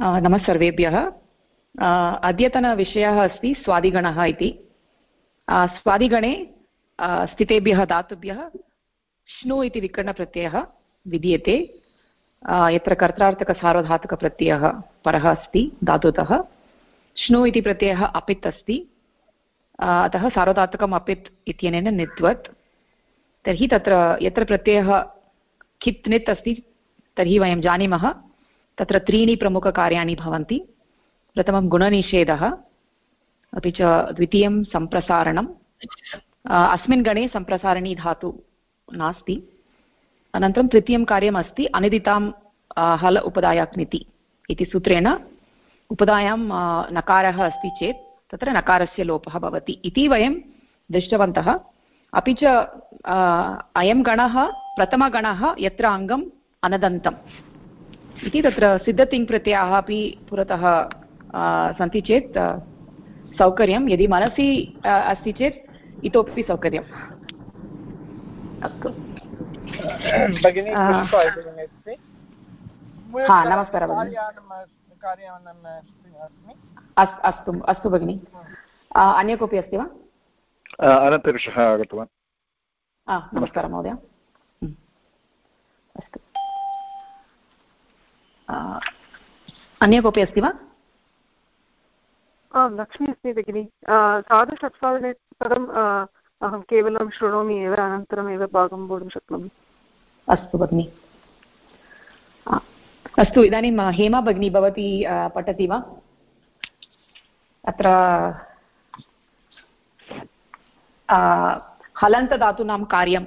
नमः सर्वेभ्यः. अद्यतनविषयः अस्ति स्वादिगणः इति. स्वादिगणे स्थितेभ्यः धातुभ्यः श्नु इति विकरणप्रत्ययः विधीयते यत्र कर्त्रार्थकसार्वधातुकप्रत्ययः परः अस्ति, धातुतः. श्नु इति प्रत्ययः अपित् अस्ति. अतः सार्वधातुकम् अपित् इत्यनेन नित्वत् तर्हि तत्र, यत्र प्रत्ययः खित् नित् अस्ति, तर्हि वयं जानीमः. तत्र त्रीणि प्रमुखकार्याणि भवन्ति। प्रथमं गुणनिषेधः, अपि च द्वितीयं सम्प्रसारणम्। अस्मिन् गणे सम्प्रसारणी धातु नास्ति। अनन्तरं तृतीयं कार्यम् अस्ति अनिदितां हल उपदायाक्निति इति सूत्रेण उपदायां नकारः अस्ति चेत् तत्र नकारस्य लोपः भवति इति वयं दृष्टवन्तः। अपि च अयं गणः, प्रथमगणः यत्र अङ्गम् अनदन्तम्। इति तत्र सिद्धतिङ्प्रत्ययाः अपि पुरतः सन्ति चेत् सौकर्यं। यदि मनसि अस्ति चेत् इतोपि सौकर्यम्। अस्तु। हा नमस्कारः अस्तु अस्तु भगिनि। अन्य कोऽपि अस्ति वा? अनन्तपुरुषः आगतवान्। नमस्कारः महोदय। अस्तु। अन्य कोऽपि अस्ति वा? आं लक्ष्मी अस्ति भगिनि। सार्धषट्वादने परम् अहं केवलं शृणोमि एव अनन्तरमेव भागं वोढुं शक्नोमि। अस्तु भगिनि। अस्तु इदानीं हेमा भगिनी भवती पठति वा? अत्र हलन्तधातूनां कार्यम्।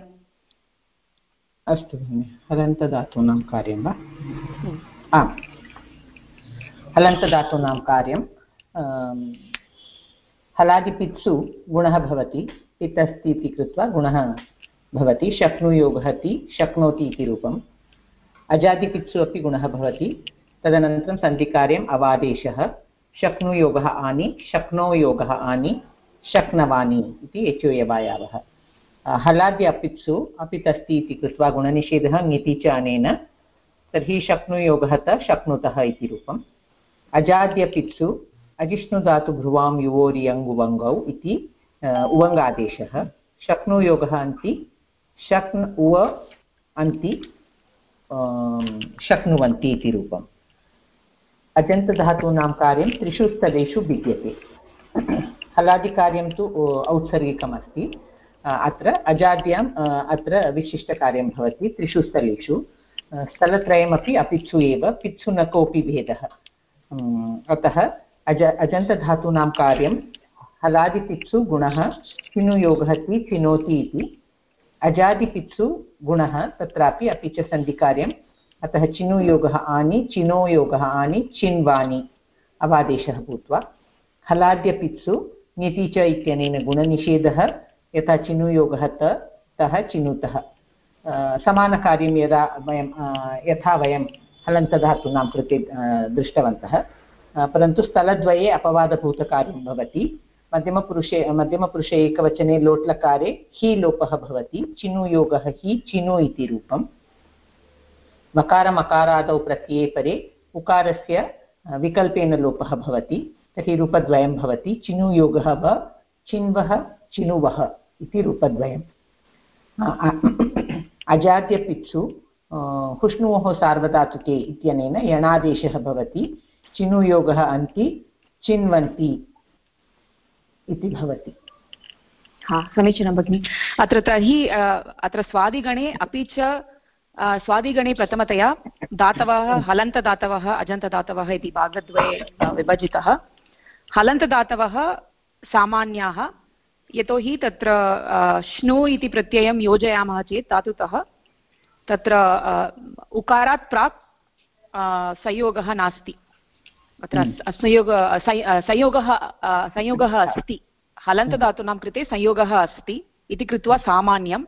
अस्तु भगिनि हलन्तधातूनां कार्यं वा? आम्। हलन्तधातूनां कार्यं हलादिपित्सु गुणः भवति पित् अस्ति इति कृत्वा गुणः भवति शक्नुयोगः इति शक्नोति इति रूपम्। अजादिपित्सु अपि गुणः भवति, तदनन्तरं सन्धिकार्यम् अवादेशः, शक्नुयोगः आनि, शक्नोयोगः आनि, शक्नवानि इति यचोयवायावः। हलाद्य अपित्सु अपित् अस्ति इति कृत्वा गुणनिषेधः ङिति च अनेन तर्हि शक्नुयोगः त शक्नुतः इति रूपम्। अजाद्यपित्सु, अजिष्णुधातुभ्रुवां युवोरियङ्गुवङ्गौ इति उवङ्गादेशः। शक्नुयोगः अन्ति, शक्न्, उव अन्ति शक्नुवन्ति इति रूपम्। अजन्तधातूनां कार्यं त्रिषु स्थलेषु भिद्यते। हलादिकार्यं तु औत्सर्गिकमस्ति। अत्र अजाद्याम् अत्र विशिष्टकार्यं भवति त्रिषु स्थलेषु। स्थलत्रयमपि अपित्सु एव पित्सु न कोऽपि भेदः। अतः अज, अजन्तधातूनां कार्यं हलादिपित्सु गुणः चिनुयोगः इति चिनोति इति। अजादिपित्सु गुणः, तत्रापि अपि च सन्धिकार्यम्। अतः चिनुयोगः आनि चिनोयोगः आनि, चिन्वानि अवादेशः भूत्वा। हलाद्यपित्सु ङिति च इत्यनेन गुणनिषेधः, यथा चिनुयोगः त, तः चिनुतः। समानकार्यं यदा वयं यथा वयं हलन्तधातूनां कृते दृष्टवन्तः परन्तु स्थलद्वये अपवादभूतकार्यं भवति मध्यमपुरुषे मध्यमपुरुषे एकवचने लोट्लकारे हि लोपः भवति चिनुयोगः हि चिनु इति रूपं मकारमकारादौ प्रत्यये परे उकारस्य विकल्पेन लोपः भवति तर्हि रूपद्वयं भवति चिनुयोगः व चिन्वः चिनुवः इति रूपद्वयम् अजाद्यपित्सु हुष्णोः सार्वधातुके इत्यनेन यणादेशः भवति चिनुयोगः अन्ति, चिन्वन्ति इति भवति। हा, समीचीनं भगिनि। अत्र तर्हि अत्र स्वादिगणे अपि च स्वादिगणे प्रथमतया दातवः, हलन्तदातवः, अजन्तदातवः इति भागद्वये विभजितः। हलन्तदातवः सामान्याः यतोहि तत्र श्नु इति प्रत्ययं योजयामः चेत् धातुतः तत्र उकारात् प्राक् संयोगः नास्ति। अत्र संयोग संयोगः संयोगः अस्ति। हलन्तधातूनां कृते संयोगः अस्ति इति कृत्वा सामान्यम्।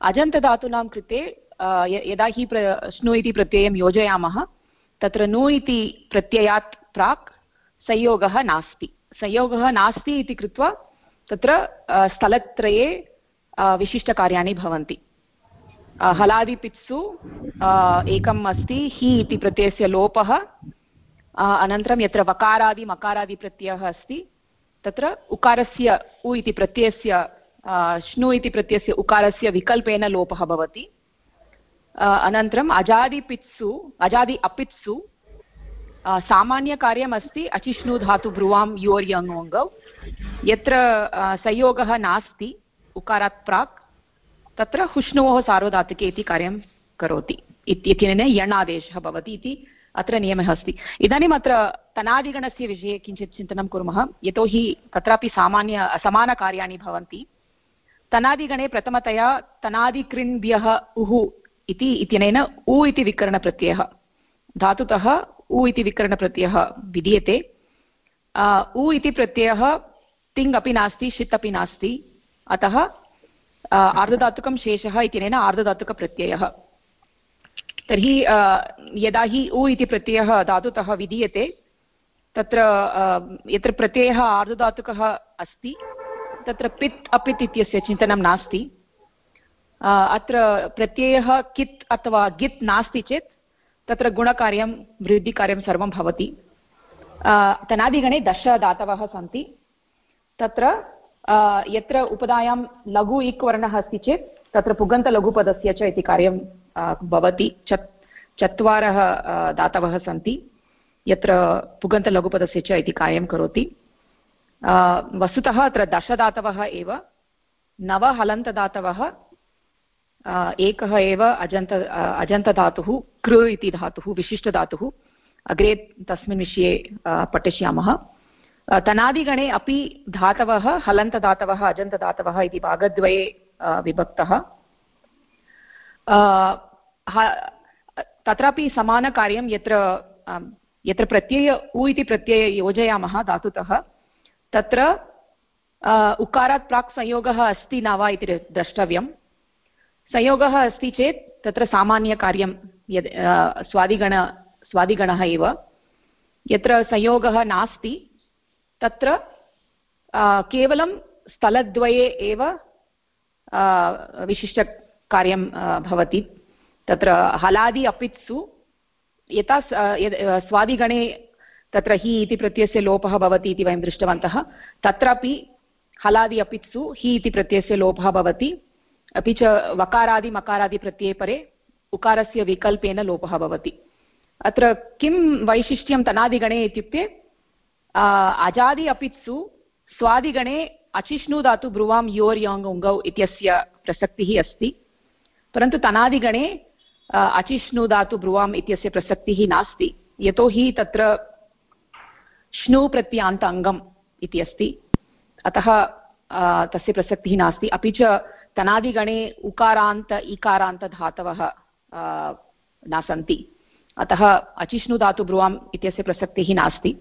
अजन्तधातूनां कृते यदा हि प्र श्नु इति प्रत्ययं योजयामः तत्र नु इति प्रत्ययात् प्राक् संयोगः नास्ति। संयोगः नास्ति इति कृत्वा तत्र स्थलत्रये विशिष्टकार्याणि भवन्ति. हलादिपित्सु एकम् अस्ति, हि इति प्रत्ययस्य लोपः अनन्तरं यत्र वकारादि मकारादिप्रत्ययः अस्ति, तत्र उकारस्य उ इति प्रत्ययस्य श्नु इति प्रत्ययस्य उकारस्य विकल्पेन लोपः भवति. अनन्तरम् अजादिपित्सु, अजादि अपित्सु सामान्यकार्यमस्ति अचिष्णु धातु ब्रुवां योर्यङोङ्गौ यत्र संयोगः नास्ति उकारात् प्राक् तत्र हुष्णोः सार्वधातुके इति कार्यं करोति इत्यनेन यणादेशः भवति इति अत्र नियमः अस्ति इदानीम् अत्र तनादिगणस्य विषये किञ्चित् चिन्तनं कुर्मः यतोहि तत्रापि सामान्य समानकार्याणि भवन्ति तनादिगणे प्रथमतया तनादिकृन्भ्यः उः इति इत्यनेन उ इति विकरणप्रत्ययः धातुतः उ इति विकरणप्रत्ययः विधीयते। उ इति प्रत्ययः तिङ् अपि नास्ति, षित् अपि नास्ति। अतः आर्धधातुकं शेषः इत्यनेन आर्धधातुकप्रत्ययः तर्हि यदा हि उ इति प्रत्ययः धातुतः विधीयते, तत्र यत्र प्रत्ययः आर्धधातुकः अस्ति, तत्र पित् अपित् इत्यस्य चिन्तनं नास्ति। अत्र प्रत्ययः कित् अथवा गित् नास्ति चेत् तत्र गुणकार्यं, वृद्धिकार्यं सर्वं भवति। तनादिगणे दश दातवः सन्ति। तत्र यत्र उपधायां लघु इक् वर्णः अस्ति चेत्, तत्र पुगन्तलघुपदस्य च इति कार्यं भवति। चत्, चत्वारः दातवः सन्ति। यत्र पुगन्तलघुपदस्य च इति कार्यं करोति। वस्तुतः अत्र दशदातवः एव। नव हलन्तदातवः एकः एव अजन्त अजन्तधातुः कृ इति धातुः विशिष्टधातुः अग्रे तस्मिन् विषये पठिष्यामः तनादिगणे अपि धातवः हलन्तदातवः अजन्तदातवः इति भागद्वये विभक्तः तत्रापि समानकार्यं यत्र यत्र प्रत्यय उ इति प्रत्यय योजयामः धातुतः तत्र उकारात् प्राक् संयोगः अस्ति न वा इति द्रष्टव्यं संयोगः अस्ति चेत् तत्र सामान्यकार्यं यद् स्वादिगण, स्वादिगणः एव यत्र संयोगः नास्ति, तत्र केवलं स्थलद्वये एव विशिष्टकार्यं भवति। तत्र हलादि अपित्सु, यथा स्वादिगणे तत्र हि इति प्रत्ययस्य लोपः भवति इति वयं दृष्टवन्तः। तत्रापि हलादि अपित्सु, हि इति प्रत्ययस्य लोपः भवति। अपि च वकारादि मकारादिप्रत्यये परे उकारस्य विकल्पेन लोपः भवति। अत्र किं वैशिष्ट्यं तनादिगणे इत्युक्ते अजादि अपित्सु स्वादिगणे अचिष्णु धातु ब्रुवां योर् योङ् उङ्गौ इत्यस्य प्रसक्तिः अस्ति। परन्तु तनादिगणे अचिष्णु धातु ब्रुवाम् इत्यस्य प्रसक्तिः नास्ति। यतोहि तत्र श्नु प्रत्यान्त अङ्गम् इति अस्ति। अतः तस्य प्रसक्तिः नास्ति। अपि च तनादिगणे उकारान्त इकारान्तधातवः न सन्ति। अतः अचिष्णुधातु ब्रुवाम् इत्यस्य प्रसक्तिः नास्ति।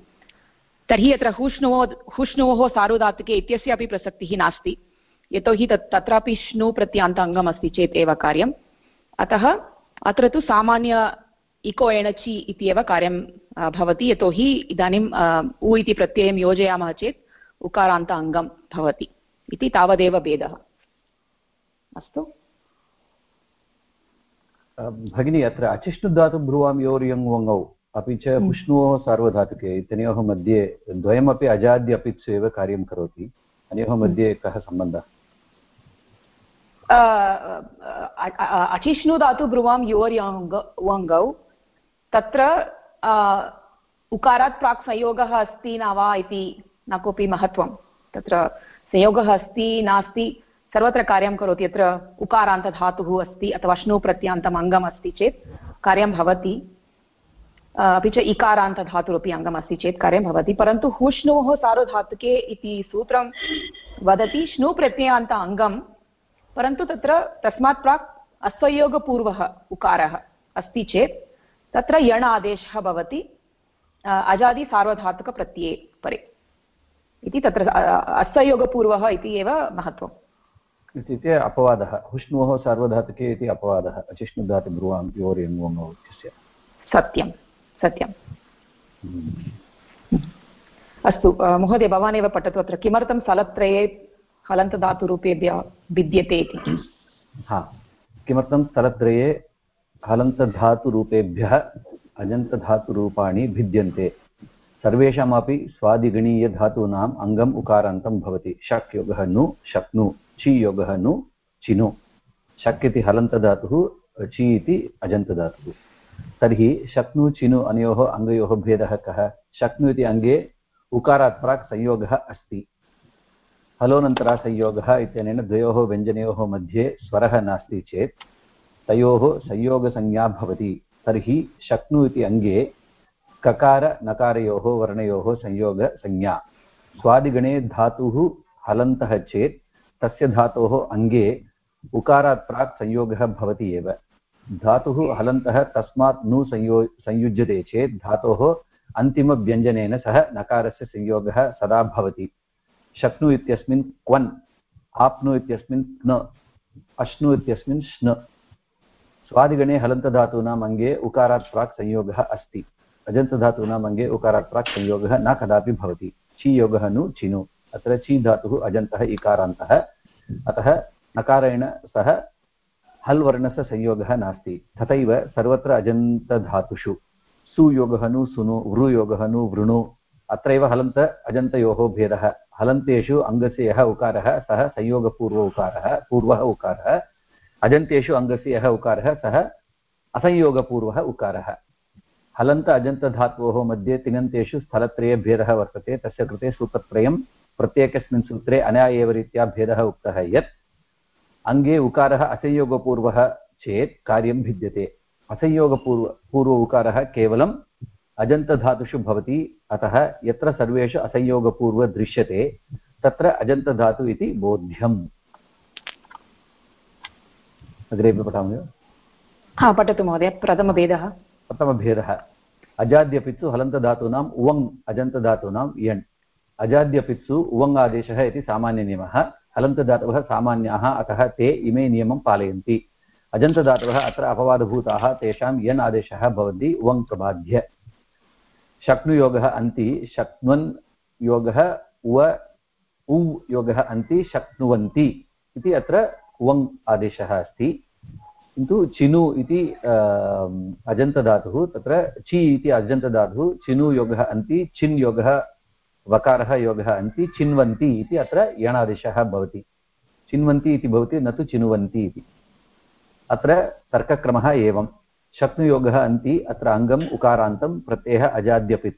तर्हि अत्र हुष्णुवो हुष्णोः सार्वधातुके इत्यस्य अपि प्रसक्तिः नास्ति। यतोहि तत्, तत्रापि श्नु प्रत्यान्त अङ्गम् अस्ति चेत् एव कार्यम्। अतः अत्र तु सामान्य इको एणचि इत्येव कार्यं भवति। यतोहि इदानीम् उ इति प्रत्ययं योजयामः चेत् उकारान्त अङ्गं भवति। इति तावदेव भेदः। अस्तु। भगिनी अत्र अचिष्णुधातु ब्रुवां योर्यङ् वङौ। अपि च हम्म। सार्वधातुके इत्यनयोः मध्ये द्वयमपि अजाद्य अपित्सु एव कार्यं करोति। अनयोः हम्म। मध्ये कः सम्बन्धः? अचिष्णुधातु ब्रुवां योर्यङ् वङ्गौ तत्र उकारात् प्राक् संयोगः अस्ति न वा इति न कोऽपि महत्त्वं। तत्र संयोगः अस्ति नास्ति। सर्वत्र कार्यं करोति, यत्र उकारान्तधातुः अस्ति अथवा श्नु प्रत्यान्तम् अङ्गम् अस्ति चेत् कार्यं भवति। अपि च इकारान्तधातुरपि अङ्गम् अस्ति चेत् कार्यं भवति। परन्तु हुष्णोः सार्वधातुके इति सूत्रं वदति श्नु प्रत्ययान्त अङ्गं परन्तु तत्र तस्मात् प्राक् असंयोगपूर्वः उकारः अस्ति चेत् तत्र यण आदेशः भवति अजादिसार्वधातुकप्रत्यये परे। इति तत्र असंयोगपूर्वः इति एव महत्त्वम्। इत्युक्ते अपवादः हुष्णोः सार्वधातुके इति अपवादः अचिष्णुधातु ब्रुवां योर्यङ्गो इत्यस्य. सत्यं सत्यं। अस्तु महोदय भवान् एव पठतु अत्र किमर्थं स्थलत्रये हलन्तधातुरूपेभ्यः भिद्यते इति? हा। किमर्थं स्थलत्रये हलन्तधातुरूपेभ्यः अजन्तधातुरूपाणि भिद्यन्ते? सर्वेषामपि स्वादिगणीयधातूनाम् अङ्गम् उकारान्तं भवति। शक्योगः नु शक्नु चि योगः नु चिनु। शक् इति हलन्तधातुः, चि इति अजन्तधातुः। तर्हि शक्नु, चिनु, अनयोः, अङ्गयोः भेदः कः? शक्नु इति अङ्गे उकारात् प्राक् संयोगः अस्ति। हलोनन्तरसंयोगः इत्यनेन द्वयोः व्यञ्जनयोः मध्ये स्वरः नास्ति चेत् तयोः संयोगसंज्ञा भवति। तर्हि शक्नु इति अङ्गे ककार, नकारयोः, वर्णयोः संयोगसंज्ञा। स्वादिगणे धातुः हलन्तः चेत् तस्य धातोः अङ्गे उकारात् प्राक् संयोगः भवति एव। धातुः हलन्तः तस्मात् नु संयो संयुज्यते चेत् धातोः अन्तिमव्यञ्जनेन सह नकारस्य संयोगः सदा भवति। शक्नु इत्यस्मिन् क्वन् आप्नु इत्यस्मिन् क्न अश्नु इत्यस्मिन् श्न। स्वादिगणे हलन्तधातूनाम् अङ्गे उकारात् प्राक् संयोगः अस्ति। अजन्तधातूनाम् अङ्गे उकारात् प्राक् संयोगः न कदापि भवति। ची योगः नु चिनु। अत्र ची धातुः अजन्तः इकारान्तः। अतः नकारेण सह हल् वर्णस्य संयोगः नास्ति। तथैव सर्वत्र अजन्तधातुषु। सुयोगः नु सुनु, वृयोगः नु वृणु। अत्रैव हलन्त अजन्तयोः भेदः। हलन्तेषु अङ्गस्य यः उकारः, सः संयोगपूर्व उकारः, पूर्वः उकारः। अजन्तेषु अङ्गस्य यः उकारः, सः असंयोगपूर्वः उकारः। हलन्त अजन्तधातोः मध्ये तिङन्तेषु स्थलत्रये भेदः वर्तते। तस्य कृते सूत्रत्रयं प्रत्येकस्मिन् सूत्रे अनया एव रीत्या भेदः उक्तः यत् अङ्गे उकारः असंयोगपूर्वः चेत् कार्यं भिद्यते। असंयोगपूर्व पूर्व उकारः केवलम् अजन्तधातुषु भवति अतः यत्र सर्वेषु असंयोगपूर्व दृश्यते तत्र अजन्तधातु इति बोध्यम्। अग्रेपि पठामि। वा हा पठतु महोदय प्रथमभेदः। प्रथमभेदः। अजाद्यपित्सु हलन्तधातूनाम् उवङ् अजन्तधातूनां यण्। अजाद्यपित्सु उवङ् आदेशः इति सामान्यनियमः हलन्तधातवः सामान्याः अतः ते इमे नियमं पालयन्ति। अजन्तधातवः अत्र अपवादभूताः, तेषां यन् आदेशः भवन्ति उवङ् प्रबाध्य। शक्नुयोगः अन्ति, शक्नुवन् योगः उव उ योगः अन्ति, शक्नुवन्ति इति अत्र उवङ् आदेशः अस्ति। किन्तु चिनु इति अजन्तधातुः तत्र चि इति अजन्तधातुः चिनु योगः अन्ति, चिन् योगः वकारः योगः अन्ति, चिन्वन्ति इति अत्र भवति। चिन्वन्ति इति भवति, न तु चिनुवन्ति इति। अत्र तर्कक्रमः एवं। शक्नुयोगः अन्ति, अत्र अङ्गम् उकारान्तं, प्रत्ययः अजाद्यपित्।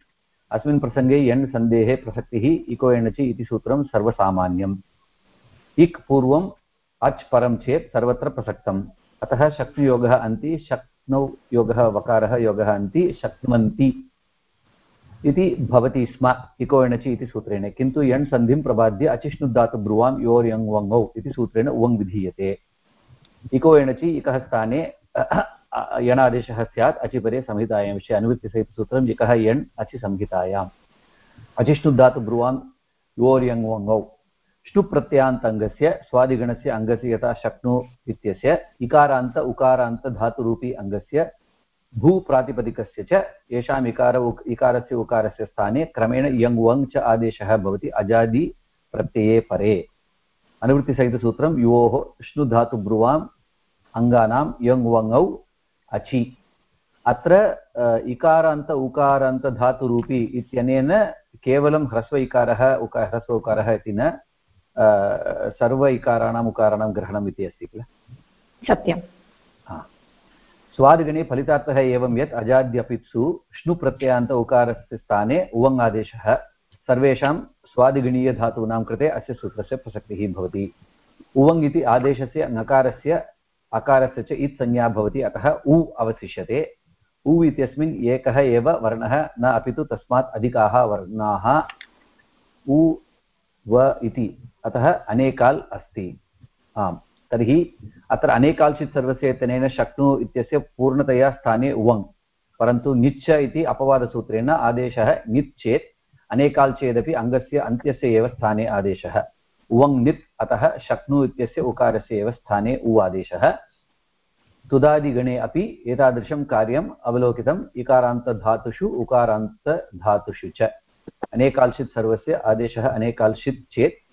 अस्मिन् प्रसङ्गे यण् सन्देहे प्रसक्तिः, इको एणचि इति सूत्रं सर्वसामान्यम्। इक् पूर्वम् अच् परं चेत् सर्वत्र प्रसक्तम्। अतः शक्नुयोगः अन्ति, शक्नौ योगः, वकारः योगः अन्ति, शक्नुवन्ति। इति भवति स्म, इको एणचि इति सूत्रेण। किन्तु यण् सन्धिं प्रबाद्य अचिष्णुधातु ब्रुवां योर्यङ् वङौ इति सूत्रेण उवङ् विधीयते। इको एणचि इकः स्थाने यणादेशः स्यात्, अचिपरे संहितायां विषये अनुवृत्तिसहितसूत्रम् इकः यण् अचि संहितायाम् अचिष्णुधातु ब्रुवां योर्यङ् वङौ श्नुप्रत्ययान्तङ्गस्य स्वादिगणस्य अङ्गस्य यथा शक्नु इत्यस्य, इकारान्त उकारान्त धातुरूपी अङ्गस्य भूप्रातिपदिकस्य च येषाम् इकार इकारस्य उकारस्य स्थाने क्रमेण यङ् वङ् च आदेशः भवति अजादि प्रत्यये परे। अनुवृत्तिसहितसूत्रं योः श्नुधातुब्रुवाम्, अङ्गानां यङ् वङौ अचि। अत्र इकारान्त उकारान्तधातुरूपी इत्यनेन केवलं ह्रस्व इकारः उका, ह्रस्व उकारः इति न सर्व इकाराणाम् उकाराणां ग्रहणम् इति अस्ति किल? सत्यं स्वादिगणे फलितार्थः एवं यत् अजाद्यपित्सु श्नुप्रत्ययान्त उकारस्य स्थाने उवङ् आदेशः सर्वेषां स्वादिगणीयधातूनां कृते अस्य सूत्रस्य प्रसक्तिः भवति। उवङ् इति आदेशस्य नकारस्य, अकारस्य च इत् संज्ञा भवति, अतः उ अवशिष्यते। उ इत्यस्मिन् एकः एव वर्णः, न अपि तु तस्मात् अधिकाः वर्णाः। उ, व इति, अतः अनेकाल् अस्ति। आम्। तर्हि अत्र अनेकाल्चित् सर्वस्य इत्यनेन शक्नु इत्यस्य पूर्णतया स्थाने उवङ्। परन्तु निच्च इति अपवादसूत्रेण आदेशः नित् चेत् अनेकाल् चेदपि अङ्गस्य अन्त्यस्य एव स्थाने आदेशः। उवङ् नित् अतः शक्नु इत्यस्य उकारस्य एव स्थाने उ आदेशः। तुदादिगणे अपि एतादृशं कार्यम् अवलोकितम् इकारान्तधातुषु, उकारान्तधातुषु च। अनेकाल्शित् सर्वस्य आदेशः अनेकाल्शित् चेत्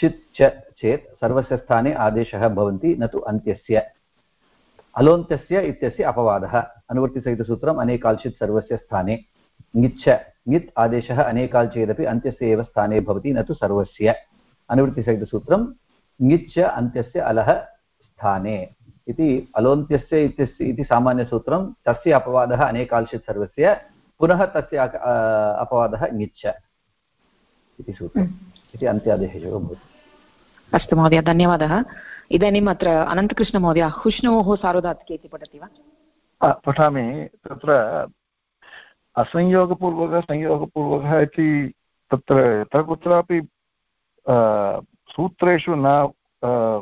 षित् च चेत् सर्वस्य स्थाने आदेशः भवन्ति, न तु अन्त्यस्य। अलोन्त्यस्य इत्यस्य अपवादः। अनुवर्तिसहितसूत्रम् अनेकाल्शित् सर्वस्य स्थाने। ङिच्छ। ङित् आदेशः अनेकाल् चेदपि अन्त्यस्य एव स्थाने भवति, न तु सर्वस्य। अनुवृत्तिसहितसूत्रं ङिच्च अन्त्यस्य अलः स्थाने। इति अलोन्त्यस्य इत्यस्य इति सामान्यसूत्रं तस्य अपवादः अनेकाल्शित् सर्वस्य। पुनः तस्य अपवादः ङिच्च इति सूत्रम्। इति अन्त्यादेशः भवति। अस्तु महोदय धन्यवादः। इदानीम् अत्र अनन्तकृष्णमहोदय हुष्णोः सार्वधातुके इति पठति वा? पठामि। तत्र असंयोगपूर्वकः संयोगपूर्वकः इति तत्र यत्र कुत्रापि सूत्रेषु न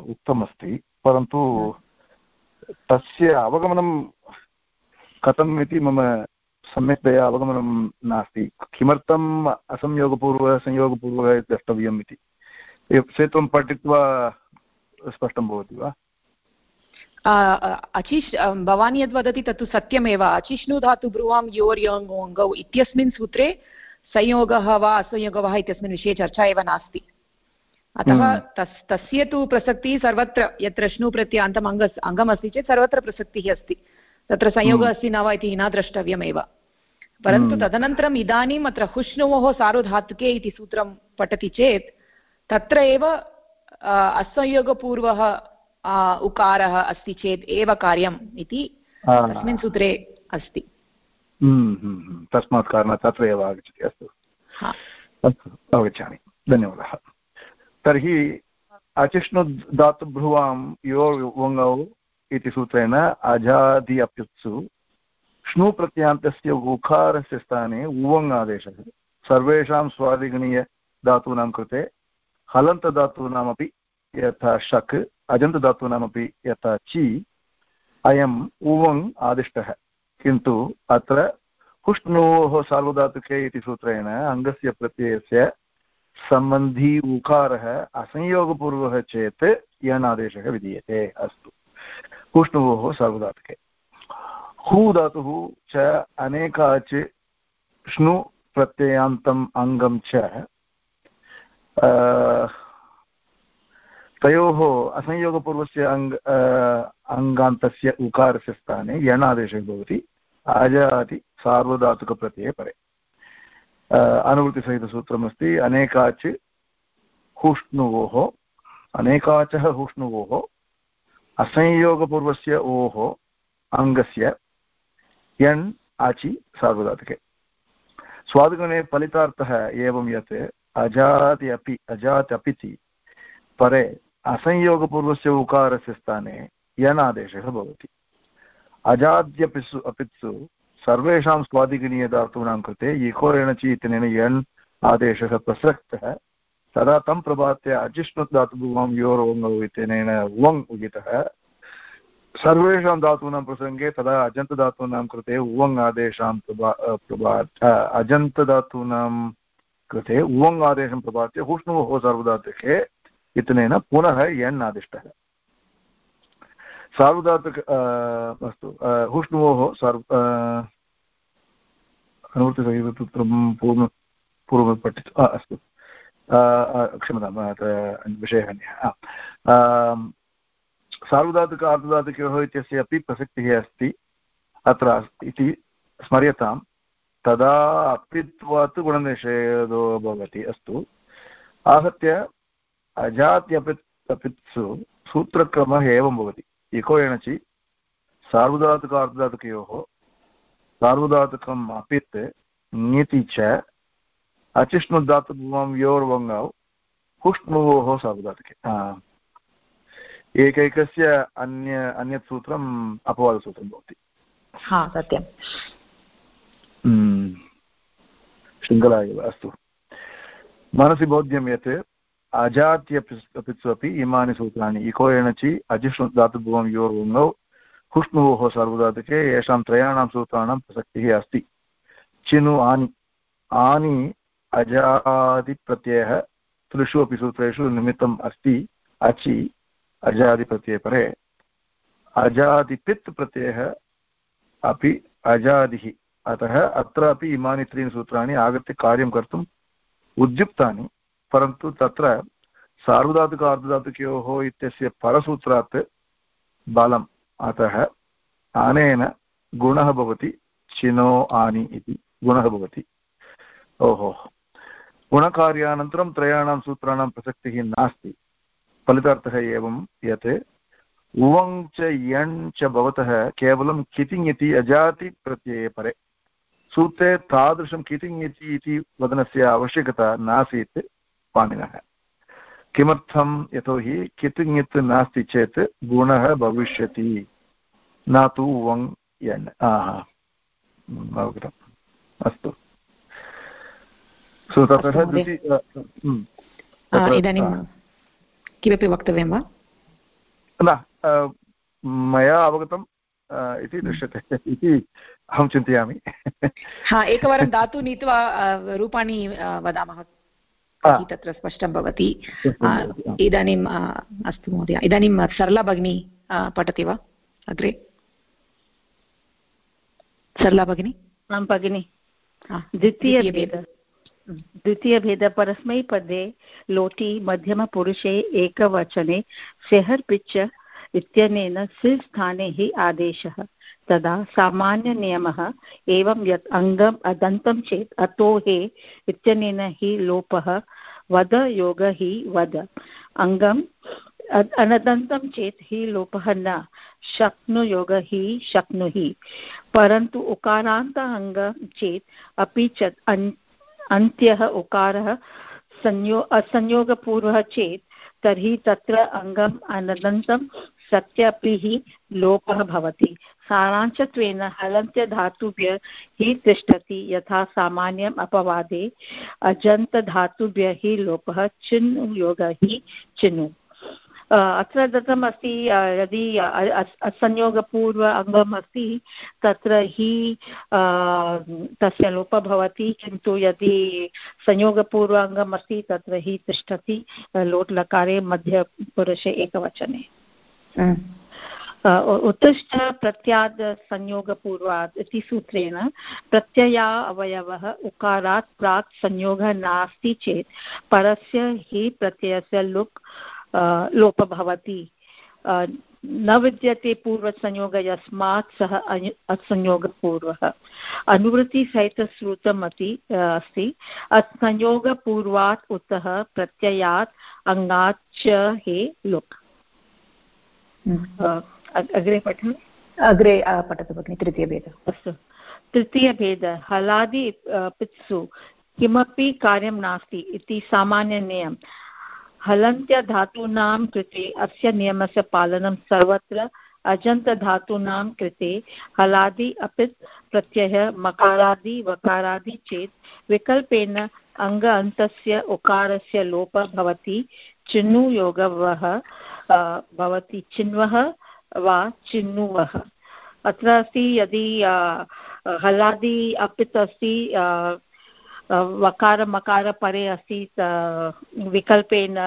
उक्तमस्ति। परन्तु तस्य अवगमनं कथम् इति मम सम्यक्तया अवगमनं नास्ति। किमर्थम् असंयोगपूर्वः संयोगपूर्वः इति द्रष्टव्यम् इति? क्षेत्रं पठित्वा स्पष्टं भवति वा? अचिष् भवान् यद् वदति तत्तु सत्यमेव। अचिष्णु धातु ब्रुवां योर्योङ्गौ इत्यस्मिन् सूत्रे संयोगः वा असंयोगः वा इत्यस्मिन् विषये चर्चा एव नास्ति। अतः हम्म। तस् तस्य तु प्रसक्तिः सर्वत्र यत्र श्नु प्रत्यान्तम् अङ्ग अङ्गमस्ति चेत् सर्वत्र प्रसक्तिः अस्ति। तत्र संयोगः हम्म। अस्ति न वा इति न द्रष्टव्यमेव। परन्तु हम्म। तदनन्तरम् इदानीम् अत्र हुष्णुवोः सार्वधातुके इति सूत्रं पठति चेत् तत्र एव असंयोगपूर्वः उकारः अस्ति चेत् एव कार्यम् इति तस्मिन् सूत्रे अस्ति। तस्मात् कारणात् तत्र एव आगच्छति। अस्तु। अस्तु अवगच्छामि। धन्यवादः। तर्हि अचिष्णुधातुभ्रुवां यो वङौ इति सूत्रेण अजादि अप्युत्सु श्नु प्रत्यान्तस्य उकारस्य स्थाने उवङ् आदेशः सर्वेषां स्वादिगणीयधातूनां कृते हलन्तधातूनामपि यथा शक्, अजन्तधातूनामपि यथा चि, अयम् उवङ् आदिष्टः। किन्तु अत्र हुष्णोः सार्वधातुके इति सूत्रेण अङ्गस्य प्रत्ययस्य सम्बन्धी उकारः असंयोगपूर्वः चेत् यणादेशः विधीयते। अस्तु। हुष्णुवोः सार्वधातुके। हू धातुः च अनेकाच् श्नु प्रत्ययान्तम् अङ्गं च। तयोः असंयोगपूर्वस्य अङ्ग अङ्गान्तस्य उकारस्य स्थाने यणादेशः भवति अजाति सार्वधातुकप्रत्यये परे अनुवृत्तिसहितसूत्रमस्ति, अनेकाच् हूष्णुवोः, अनेकाचः हूष्णुवोः, असंयोगपूर्वस्य ओः अङ्गस्य यण् आचि सार्वधातुके स्वादुगणे फलितार्थः एवं यत् अजाति अपि अजात् अपिति परे असंयोगपूर्वस्य उकारस्य स्थाने यण् आदेशः भवति। अजाद्यपिसु अपित्सु सर्वेषां स्वादिगणीयधातूनां कृते इको एणचि इत्यनेन यण् आदेशः प्रसक्तः, तदा तं प्रभात्य अजिष्णुत् धातुभुवां योरोङ्गौ इत्यनेन वङ् उगितः सर्वेषां धातूनां प्रसङ्गे तदा अजन्तधातूनां कृते उवङ् आदेशां प्रभा प्रभा अजन्तधातूनां कृते उवङ् आदेशं प्रभात्य हुष्णुवोः सर्वधातुके इत्यनेन पुनः यण् आदिष्टः। सार्वधातुक अस्तु हुष्णुवोः सार्व अनुवृत्तिसहितसूत्रं पूर्ण पूर्वं पठितु। अस्तु। क्षम्यताम् अत्र विषयः अन्यः। सार्वधातुक अर्धधातुकयोः इत्यस्य अपि प्रसक्तिः अस्ति। अत्र इति स्मर्यतां तदा अपित्वात् गुणनिषेधो भवति। अस्तु। आहत्य अजात्यपित् अपित्सु सूत्रक्रमः एवं भवति। इको एणचि सार्वधातुक अर्धधातुकयोः सार्वधातुकम् अपित् ङिति च अचिष्णुधातुभुवं योर्वङ्गौ हुष्णुवोः सार्वधातुके एकैकस्य अन्य अन्यत् सूत्रम् अपवादसूत्रं भवति। हा सत्यं शृङ्खला एव अस्तु। मनसि बोध्यं यत् अजात्यपि अपित्सु अपि इमानि सूत्राणि इको एणचि अजिष्णु धातुभुवं योर्वङ्गौ हुष्णुवोः सर्वधातुके येषां त्रयाणां सूत्राणां प्रसक्तिः अस्ति। चिनु आनि आनि अजादिप्रत्ययः त्रिषु अपि सूत्रेषु निमित्तम् अस्ति। अचि अजादिप्रत्यये परे अजादिपित् प्रत्ययः अपि अजादिः। अतः अत्रापि इमानि त्रीणि सूत्राणि आगत्य कार्यं कर्तुम् उद्युक्तानि, परन्तु तत्र सार्वधातुक अर्धधातुकयोः इत्यस्य परसूत्रात् बलम्। अतः अनेन गुणः भवति चिनो आनि इति। गुणः भवति। ओहो। गुणकार्यानन्तरं त्रयाणां सूत्राणां प्रसक्तिः नास्ति। फलितार्थः एवं यत् उवङ् च यण् च भवतः केवलं कितिङ् इति अजातिप्रत्यये परे। सूत्रे तादृशं कितिङ् इति इति वदनस्य आवश्यकता नासीत् पाणिनः किमर्थं यतोहि कितिङ् नास्ति चेत् गुणः भविष्यति। न तु वङ् यण् अवगतम्। अस्तु। इदानीं किमपि वक्तव्यं वा? न मया अवगतम् इति दृश्यते। इति अहं चिन्तयामि। हा एकवारं धातु नीत्वा रूपाणि वदामः। तत्र स्पष्टं भवति। इदानीम् अस्तु महोदय। इदानीं सरला भगिनी पठति वा? अग्रे? सरला भगिनी? आं भगिनि। द्वितीयभेदः द्वितीयभेदः परस्मैपदे लोटि मध्यमपुरुषे एकवचने सेहर् पिच् इत्यनेन सिल् स्थाने हि आदेशः तदा सामान्यनियमः एवं यत् अङ्गम् अदन्तं चेत् अतो हे इत्यनेन हि लोपः वद योग हि वद अङ्गम् अनदन्तं चेत् हि लोपः न शक्नुयोग हि शक्नुहि परन्तु उकारान्त अङ्गं चेत् अपि च अन्त्यः उकारः संयो, असंयोगपूर्वः चेत्, तर्हि तत्र अङ्गम् अनदन्तं सत्यपिः लोपः भवति। सारांशत्वेन हलन्त्यधातुभ्य हि तिष्ठति, यथा सामान्यम् अपवादे। अजन्तधातुभ्य हि लोपः चिन् योगः हि चिनु अत्र दत्तमस्ति यदि असंयोगपूर्व अङ्गम् अस्ति तत्र हि तस्य लोपः भवति किन्तु यदि संयोगपूर्व अङ्गम् अस्ति तत्र हि तिष्ठति लोट् लकारे मध्यपुरुषे एकवचने। उत्तिष्ठ प्रत्याद् संयोगपूर्वात् इति सूत्रेण प्रत्यया अवयवः उकारात् प्राक् संयोगः नास्ति चेत् परस्य हि प्रत्ययस्य लुक् लोपः भवति न विद्यते पूर्वसंयोग यस्मात् सः असंयोगपूर्वः। अनुवृत्तिसहितश्रुतमपि अस्ति। असंयोगपूर्वात् उतः प्रत्ययात् अङ्गात् च हे लुक्। अग्रे पठामि? अग्रे पठतु भगिनि तृतीयभेदः। अस्तु। तृतीयभेदः हलादि पित्सु किमपि कार्यं नास्ति इति सामान्यनियमः। हलन्त्यधातूनां कृते अस्य नियमस्य पालनं सर्वत्र अजन्तधातूनां कृते हलादि अपित् प्रत्ययः मकारादि वकारादि चेत् विकल्पेन अङ्ग अन्तस्य उकारस्य लोपः भवति, चिन्नुयोगवः भवति चिन्वः वा चिन्नुवः। अत्र अस्ति यदि हलादि अपित् अस्ति वकार मकार परे अस्ति विकल्पेन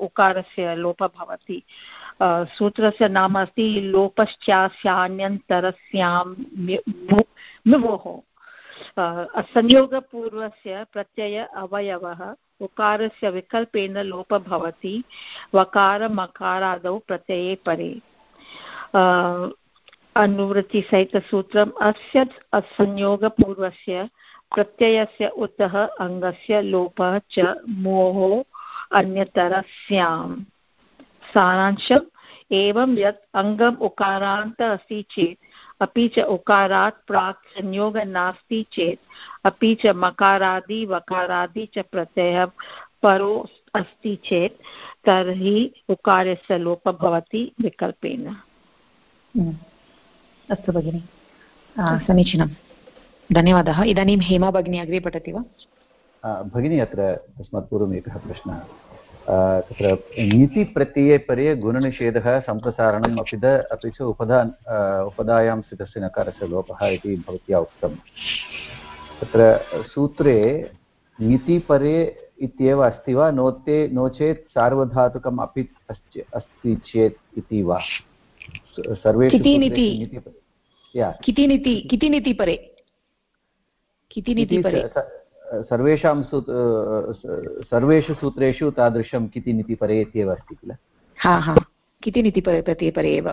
उकारस्य लोपः भवति। सूत्रस्य नाम अस्ति लोपश्चास्यान्यन्तरस्यां मिवोः संयोगपूर्वस्य प्रत्यय अवयवः, उकारस्य विकल्पेन लोपः भवति, वकारमकारादौ प्रत्यये परे। अनुवृत्तिसहितसूत्रम् अस्य असंयोगपूर्वस्य प्रत्ययस्य उतः अङ्गस्य लोपः च मोः अन्यतरस्याम् सारांशम्, एवं यत् अङ्गम् उकारान्त अस्ति चेत्, अपि च उकारात् प्राक् संयोगः नास्ति चेत्, अपि च मकारादि, वकारादि च प्रत्ययः परो अस्ति चेत्, तर्हि उकारस्य लोपः भवति विकल्पेन हम्म। अस्तु भगिनि। समीचीनम् धन्यवादः। इदानीं हेमा भगिनी अग्रे पठति वा? भगिनी अत्र तस्मात् पूर्वम् एकः प्रश्नः। तत्र ङिति परे गुणनिषेधः सम्प्रसारणम् अपि द अपि च उपधा उपधायां स्थितस्य नकारस्य लोपः इति भवत्या उक्तं तत्र सूत्रे ङितिपरे इत्येव अस्ति वा? नो ते नो चेत् सार्वधातुकम् अपि अस्ति चेत् इति वा? सर्वेषु किति परे? कितिनितिपरे सर्वेषां सर्वेषु सूत्रेषु तादृशं कितिनितिपरे इत्येव अस्ति किल? हा हा. कितिनितिपरे प्रत्ययपरे एव.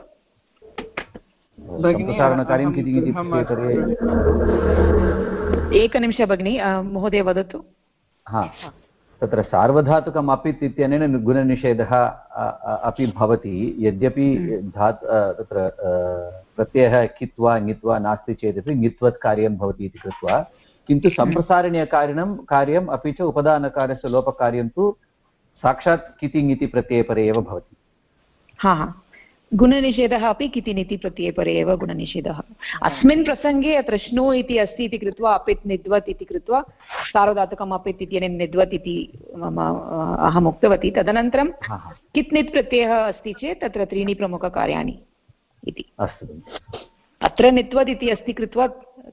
सम्प्रसारणकार्यं कितिनितिपरे एकनिमिष भगिनि महोदय वदतु. हा. तत्र सार्वधातुकम् अपित् इत्यनेन गुणनिषेधः अपि भवति यद्यपि हम्म। धात् तत्र प्रत्ययः कित्वा ङित्वा नास्ति चेदपि ङित्वत् कार्यं भवति इति कृत्वा किन्तु हम्म। सम्प्रसारणीयकारिणं कार्यम् अपि च उपदानकार्यस्य लोपकार्यं तु साक्षात् किति ङिति प्रत्ययपरे एव भवति हा हा गुणनिषेधः अपि किति प्रत्ययपरे एव गुणनिषेधः। अस्मिन् प्रसङ्गे अत्र श्नु इति अस्ति इति कृत्वा अपित् निद्वत् इति कृत्वा सार्वधातुकम् अपित् इत्यनेन निद्वत् इति मम अहम् उक्तवती। तदनन्तरं कित् नित् प्रत्ययः अस्ति चेत् तत्र त्रीणि प्रमुखकार्याणि इति। अत्र नित्वत् इति अस्ति कृत्वा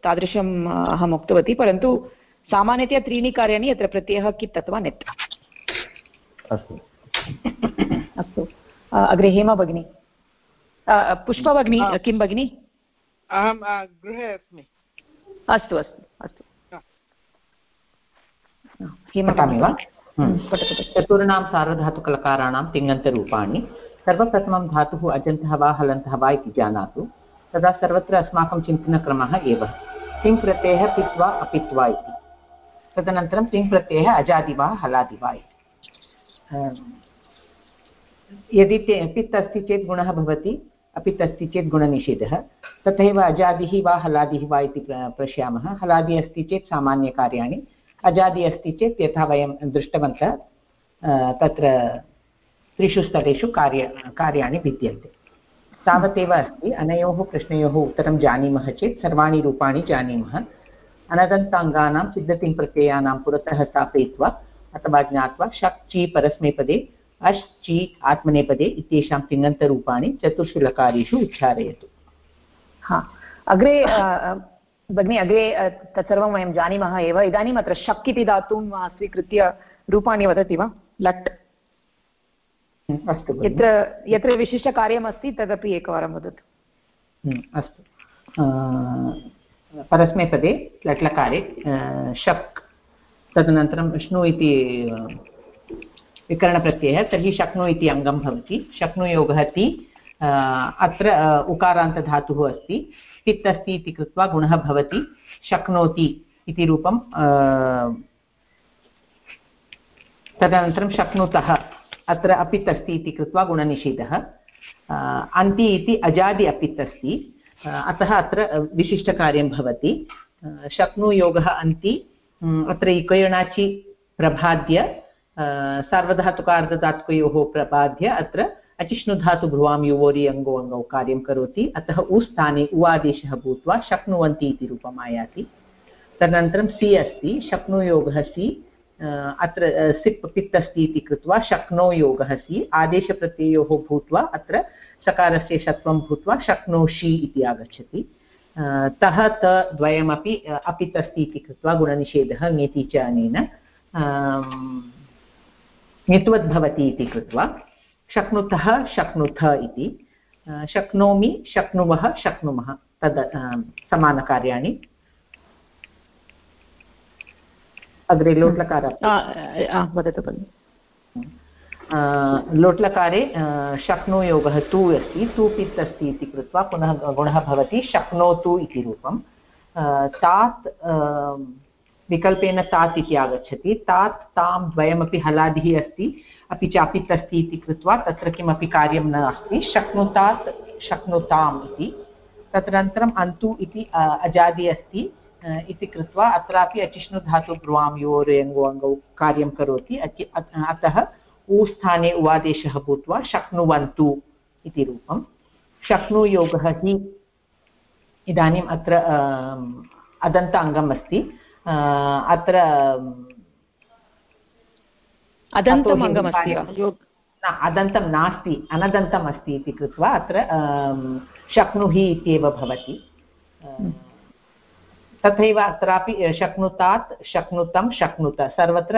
तादृशम् अहम् उक्तवती परन्तु सामान्यतया त्रीणि कार्याणि अत्र प्रत्ययः कित् अथवा नित् अस्तु। अस्तु। अग्रे हेमा भगिनी। पुष्पा भगिनी किं भगिनि? अहं गृहे अस्मि। अस्तु अस्तु अस्तु। पठामि वा? चतुर्णां सार्वधातुकलकाराणां तिङन्तरूपाणि सर्वप्रथमं धातुः अजन्तः वा हलन्तः वा इति जानातु। तदा सर्वत्र अस्माकं चिन्तनक्रमः एव। तिङ् प्रत्ययः पित्वा अपित्वा इति। तदनन्तरं तिङ् प्रत्ययः अजादि वा हलादि वा इति। यदि पित् अस्ति चेत् गुणः भवति। अपि अस्ति चेत् गुणनिषेधः। तथैव अजादिः वा हलादिः वा इति पश्यामः हलादि अस्ति चेत् सामान्यकार्याणि, अजादि अस्ति चेत् यथा वयं दृष्टवन्तः तत्र त्रिषु स्तरेषु कार्य, कार्याणि भिद्यन्ते। तावदेव अस्ति, अनयोः प्रश्नयोः उत्तरं जानीमः चेत् सर्वाणि रूपाणि जानीमः। अनदन्ताङ्गानां सिद्धतिं प्रत्ययानां पुरतः स्थापयित्वा अथवा ज्ञात्वा शक् ची परस्मैपदे अश् चि आत्मनेपदे इत्येषां तिङन्तरूपाणि चतुर्षु लकारेषु उच्चारयतु। हा। अग्रे भगिनि अग्रे तत्सर्वं वयं जानीमः एव। इदानीम् अत्र शक् इति धातुं स्वीकृत्य रूपाणि वदति वा? लट्। अस्तु यत्र यत्र विशिष्टकार्यमस्ति तदपि एकवारं वदतु। अस्तु। परस्मैपदे लट्लकारे शक्। तदनन्तरं श्नु इति विकरणप्रत्ययः, तर्हि शक्नु इति अङ्गं भवति। शक्नुयोगः ति अत्र उकारान्तधातुः अस्ति पित् अस्ति इति कृत्वा गुणः भवति, शक्नोति इति रूपं तदनन्तरं शक्नुतः, अत्र अपित् अस्ति इति कृत्वा गुणनिषेधः। अन्ति इति अजादि अपित् अस्ति अतः अत्र विशिष्टकार्यं भवति। शक्नुयोगः अन्ति, अत्र इकयणाचि प्रभाद्य सार्वधातुकार्धधातुकयोः प्रपाद्य अत्र अचिष्णुधातु भ्रुवां युवोरि अङ्गो अङ्गौ कार्यं करोति अतः उ स्थाने उ आदेशः भूत्वा शक्नुवन्ति इति रूपम् आयाति तदनन्तरं सि अस्ति शक्नुयोगः सि अत्र सिप् पित् अस्ति इति कृत्वा शक्नो योगः सि आदेशप्रत्ययोः भूत्वा अत्र सकारस्य शत्वं भूत्वा शक्नोषि इति आगच्छति तः त द्वयमपि अपित् अस्ति इति कृत्वा गुणनिषेधः ङेति च अनेन ङित्वद् भवति इति कृत्वा शक्नुतः शक्नुथ इति शक्नोमि शक्नुमः शक्नुमः तद् समानकार्याणि। अग्रे लोट्लकार वदतु भगिनि लोट्लकारे शक्नुयोगः तु अस्ति तु पित् अस्ति इति कृत्वा पुनः गुणः भवति शक्नोतु इति रूपं तात् विकल्पेन तात् इति आगच्छति। तात् तां द्वयमपि हलादिः अस्ति। अपि च अपित् अस्ति इति कृत्वा तत्र किमपि कार्यं न अस्ति। शक्नुतात् शक्नुताम् इति। तदनन्तरम् अन्तु इति अजादि अस्ति। इति कृत्वा अत्रापि अचिष्णुधातु ब्रुवां योरेङ्गो अङ्गौ कार्यं करोति। अतः ऊस्थाने उवादेशः भूत्वा शक्नुवन्तु इति रूपं। शक्नुयोगः हि इदानीम् अत्र अदन्त अङ्गम् अस्ति। अत्र अदन्तम् अङ्गमस्ति न अदन्तं नास्ति अनदन्तम् अस्ति इति कृत्वा अत्र शक्नुहि इत्येव भवति तथैव अत्रापि शक्नुतात् शक्नुतं शक्नुत सर्वत्र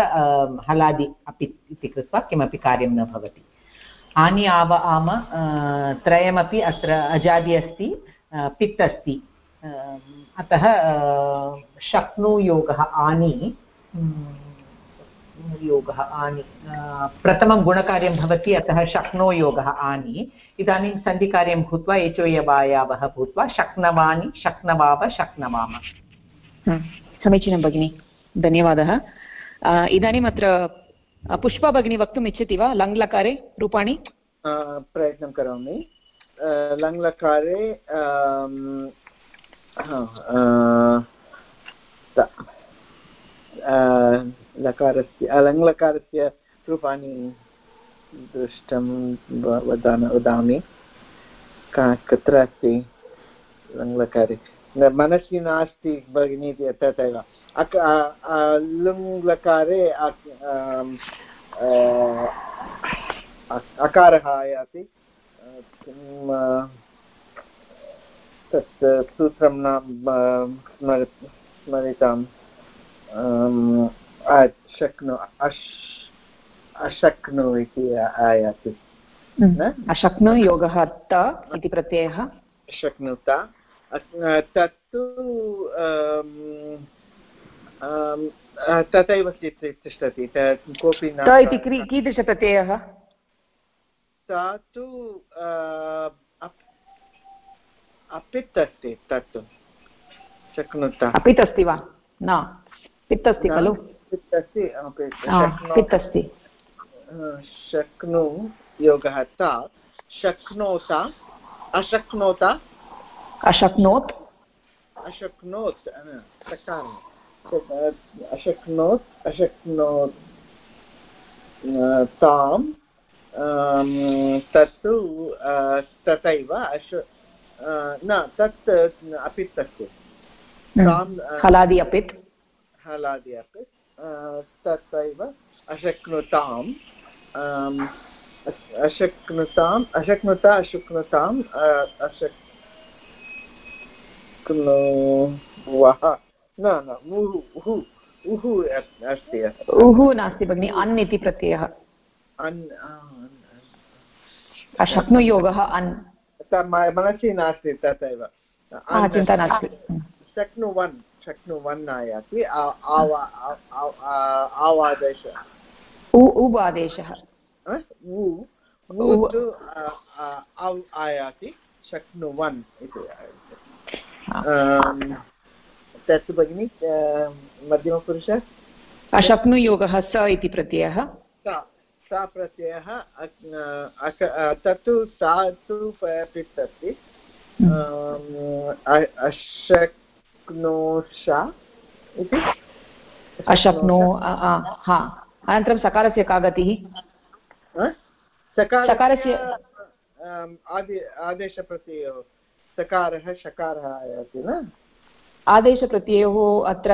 हलादि अपि इति कृत्वा किमपि कार्यं न भवति. आनि आव आम त्रयमपि अत्र अजादि अस्ति पित् अस्ति अतः शक्नुयोगः आनि योगः आनि प्रथमं गुणकार्यं भवति अतः शक्नो योगः आनि। इदानीं सन्धिकार्यं भूत्वा एचोयवायावः भूत्वा शक्नवानि शक्नवाव शक्नवाम। समीचीनं भगिनि धन्यवादः। इदानीम् अत्र पुष्पा भगिनी वक्तुम् इच्छति वा? लङ्लकारे रूपाणि? प्रयत्नं करोमि। लङ्लकारे लकारस्य लङ्लकारस्य रूपाणि दृष्टं वदामि। कुत्र अस्ति लङ्लकारे मनसि नास्ति, भगिनी तथैव लुङ्लकारे अकारः आयाति। तत् सूत्रं न स्मरिताम् शक्नु अश् अशक्नु इति आयाति। अशक्नु योगः त इति प्रत्ययः। शक्नुता तत्तु तथैव तिष्ठति। कोऽपि न इति कीदृशप्रत्ययः? सा तु अपित् अस्ति तत्तु शक्नुता। अपित् अस्ति वा? न। पित् अस्ति खलु? पित् अस्ति पित् अस्ति शक्नु योगः ता शक्नोता अशक्नोता। अशक्नोत्। अशक्नोत् अशक्नोत् अशक्नोत् तां तत्तु तथैव अश न तत् अपित् अस्ति हलादि अपित् हलादि अपित् तथैव अशक्नुताम् अशक्नुताम् अशक्नुता अशक्नुताम् अशक् शक्नुवः न न उः उः अस्ति उः नास्ति भगिनि अन् इति प्रत्ययः अन् अशक्नुयोगः अन् मनसि नास्ति तथैव। चिन्ता नास्ति। शक्नुवन् शक्नुवन् आयाति आवादेश। आयाति शक्नुवन् इति तत् भगिनि मध्यमपुरुष? अशक्नुयोगः स इति प्रत्ययः। सा प्रत्ययः तत्तु सा तु पित् अस्ति अशक्नोषा इति। अशक्नो हा। अनन्तरं सकारस्य का गतिः? सकारस्य आदेशप्रत्ययोः सकारः शकारः आयाति न? आदेशप्रत्ययोः अत्र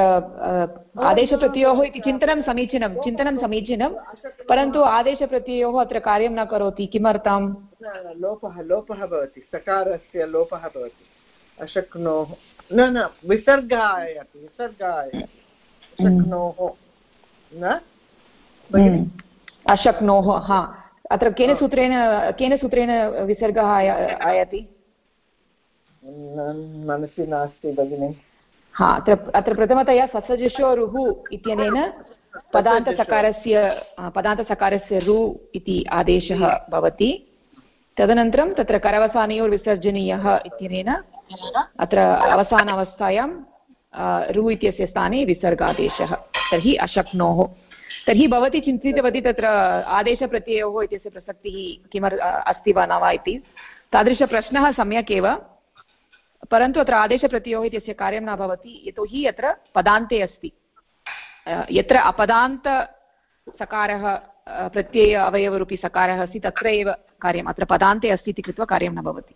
आदेशप्रत्ययोः इति चिन्तनं समीचीनं चिन्तनं समीचीनं परन्तु आदेशप्रत्ययोः अत्र कार्यं न करोति किमर्थं लोपः लोपः भवति सकारस्य लोपः भवति अशक्नोः न न विसर्गः आयाति विसर्गः आयाति शक्नोः न? हम्म। अशक्नोः हा। अत्र केन सूत्रेण केन सूत्रेण विसर्गः आयाति? मनसि नास्ति भगिनि। हा, अत्र प्रथमतया ससजुषोरुः इत्यनेन पदान्तसकारस्य पदान्तसकारस्य रु इति आदेशः भवति। तदनन्तरं तत्र करवसानयोर्विसर्जनीयः इत्यनेन अत्र अवसान अवस्थायां रु इत्यस्य स्थाने विसर्गादेशः। तर्हि अशक्नोः। तर्हि भवती चिन्तितवती तत्र आदेशप्रत्ययोः इत्यस्य प्रसक्तिः किमर्, अस्ति वा न वा इति। तादृशप्रश्नः सम्यक् एव। परन्तु अत्र आदेशप्रत्ययोः इत्यस्य कार्यं न भवति यतोहि अत्र पदान्ते अस्ति। यत्र अपदान्तसकारः प्रत्यय अवयवरूपी सकारः अस्ति तत्र एव कार्यम् अत्र पदान्ते अस्ति इति कृत्वा कार्यं न भवति।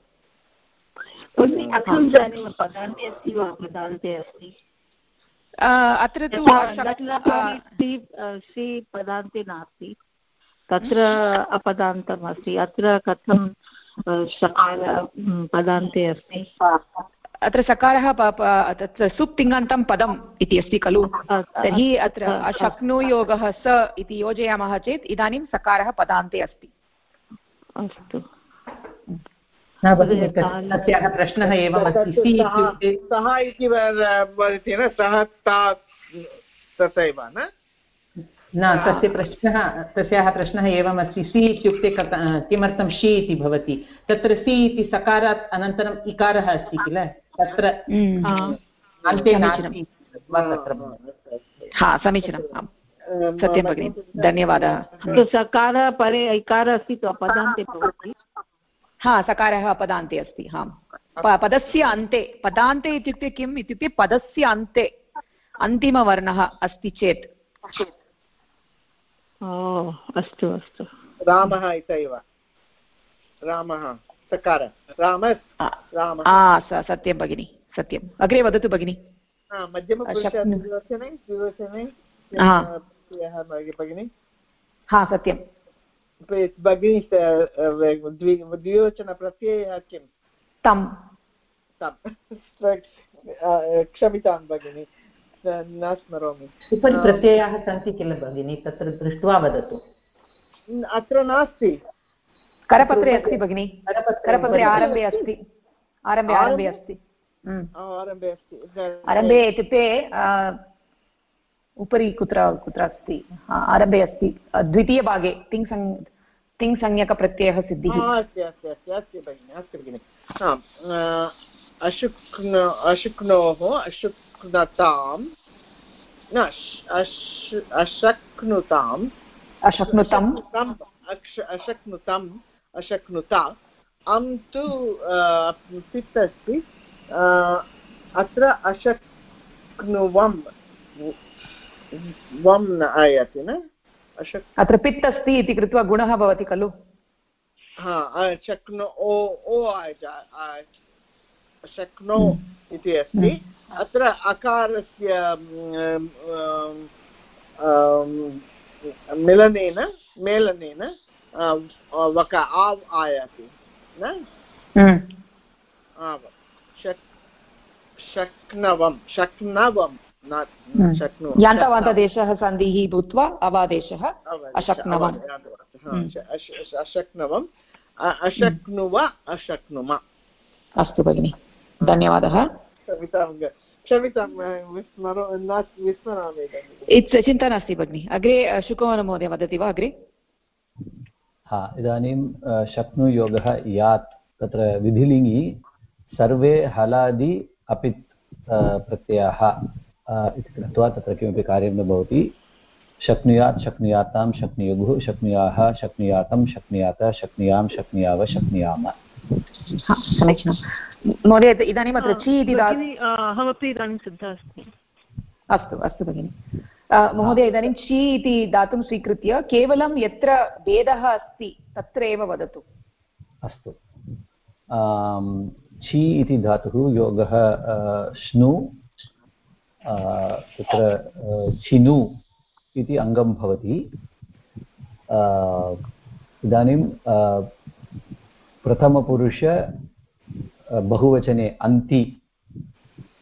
अत्र तु पदान्ते नास्ति तत्र अपदान्तम् अस्ति अत्र कथं सकार पदान्ते अस्ति अत्र सकारः तत्र सुप् तिङन्तं पदम् इति अस्ति खलु? तर्हि अत्र अशक्नुयोगः स इति योजयामः चेत् इदानीं सकारः पदान्ते अस्ति। अस्तु। प्रश्नः एवम् अस्ति। सः इति वदति न सः तथैव न? न तस्य प्रश्नः तस्याः प्रश्नः एवमस्ति सि इत्युक्ते कथ किमर्थं शि इति भवति। तत्र सि इति सकारात् अनन्तरम् इकारः अस्ति किल? तत्र अन्ते नास्ति तत्र भवति। हा समीचीनम् आम्। सत्यं भगिनि धन्यवादः। तो सकार परे ऐकार अस्ति तो अपदान्ते भवति। हा सकारः अपदान्ते अस्ति आम्। प- पदस्य अन्ते पदान्ते इत्युक्ते किम्? इत्युक्ते पदस्य अन्ते अन्तिमवर्णः अस्ति चेत्। अस्तु अस्तु। रामः इत एव रामः सकार। राम रामः। सत्यं भगिनि सत्यम् अग्रे वदतु भगिनि। हा, हा। भगिनि। हा सत्यं भगिनि द्विवचनप्रत्ययः किं तं तं क्षमितां भगिनि। न स्मरोमि। उपरि प्रत्ययाः सन्ति किल भगिनि? तत्र दृष्ट्वा वदतु। अत्र नास्ति। करपत्रे अस्ति भगिनि। करपत्रे आरम्भे अस्ति। आरम्भे आरम्भे अस्ति। हम्म। आरम्भे अस्ति। आरम्भे इत्युक्ते उपरि कुत्र कुत्र अस्ति? आरम्भे अस्ति। द्वितीयभागे तिङ्सं तिङ्संज्ञकप्रत्ययः सिद्धिः। हा, अस्ति अस्ति अस्ति अस्ति भगिनि अस्ति भगिनि। आम् अशुक्नो अशुक्नोः अशुक्नतां न अश्- अश्- अशक्नुताम् अशक्नुतं अशक्नुतम् अशक्नुतम् अशक्नुता अं तु पित् अस्ति अत्र अशक्नुवं वं न आयाति न? अशक् अत्र पित् अस्ति इति कृत्वा गुणः भवति खलु। हा अशक्नो ओ ओ शक्नो इति अस्ति। अत्र अकारस्य मिलनेन मेलनेन वक आव् आयाति। न? हम्म। आव। शक् शक्नवं शक्नवं हम्म। यान्तवान्तदेशः सन्धिः भूत्वा अवादेशः अशक्नवम्। हम्म। अशक्नवम्। अशक्नुव अशक्नुम। अस्तु भगिनि। धन्यवादः। विस्मरामि चिन्ता नास्ति भगिनि। अग्रे अ, शुकवनमहोदय वदति वा अग्रे? हा इदानीं शक्नुयोगः यात् तत्र विधिलिङ्गि सर्वे हलादि अपित् अ, प्रत्ययाः इति कृत्वा तत्र किमपि कार्यं न भवति। शक्नुयात् शक्नुयातां शक्नुयुगुः शक्नुयाः शक्नुयातं शक्नुयात शक्नुयां शक्नुयाव शक्नुयाम। हा समीचीनं महोदय इद- इदानीम् अत्र ची इति अहमपि इदानीं सिद्धा अस्मि। अस्तु अस्तु भगिनि। महोदय इदानीं ची इति दातुं स्वीकृत्य केवलं यत्र भेदः अस्ति तत्र एव वदतु। अस्तु। छि इति धातुः योगः श्नु तत्र छिनु इति अङ्गं भवति। इदानीं प्रथमपुरुष बहुवचने अन्ति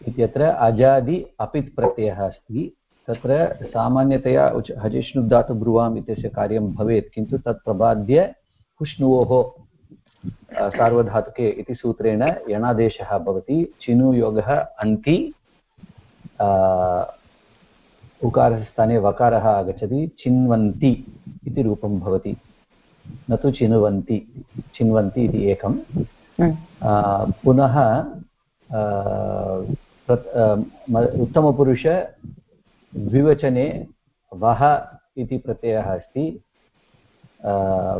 इत्यत्र अजादि अपित् प्रत्ययः अस्ति। तत्र सामान्यतया उच हजिष्णुधातु ब्रुवाम् इत्यस्य कार्यं भवेत्, किन्तु तत् प्रबाद्य हुष्णुवोः सार्वधातुके इति सूत्रेण यणादेशः भवति। चिनुयोगः अन्ति। उकारस्य स्थाने वकारः आगच्छति। चिन्वन्ति इति रूपं भवति। न तु चिनुवन्ति। चिन्वन्ति इति एकं पुनः उत्तमपुरुष द्विवचने वः इति प्रत्ययः अस्ति।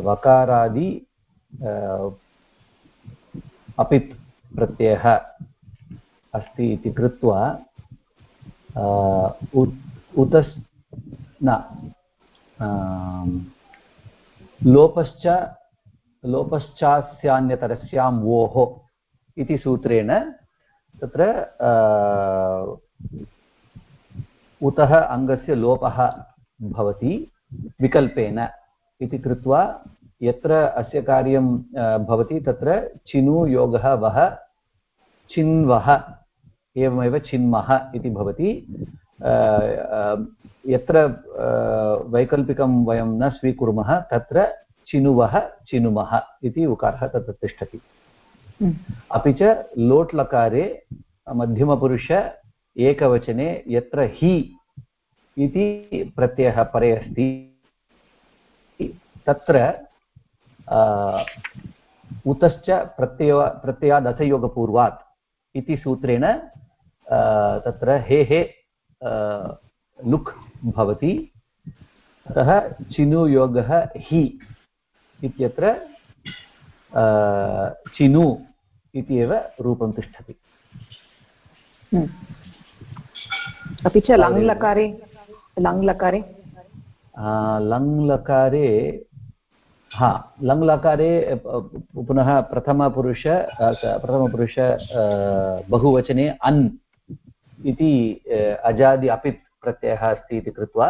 वकारादि अपित् प्रत्ययः अस्ति इति कृत्वा उत्, उतस्, न लोपश्च लोपश्चास्यान्यतरस्यां वोः इति सूत्रेण तत्र उतः अङ्गस्य लोपः भवति विकल्पेन इति कृत्वा यत्र अस्य कार्यं भवति तत्र चिनु योगः वः चिन्वः एवमेव चिन्मः इति भवति। यत्र वैकल्पिकं वयं न स्वीकुर्मः तत्र चिनुवः चिनुमः इति उकारः तत्र तिष्ठति। अपि च लोट् लकारे मध्यमपुरुष एकवचने यत्र हि इति प्रत्ययः परे अस्ति, तत्र उतश्च प्रत्यय प्रत्ययादसयोगपूर्वात् इति सूत्रेण तत्र हे हे लुक् भवति अतः चिनुयोगः हि इत्यत्र चिनु इति एव रूपं तिष्ठति हम्म। अपि च लङ्लकारे लङ्लकारे लङ्लकारे हा लङ्लकारे पुनः प्रथमपुरुष प्रथमपुरुष बहुवचने अन् इति अजादि अपित् प्रत्ययः अस्ति इति कृत्वा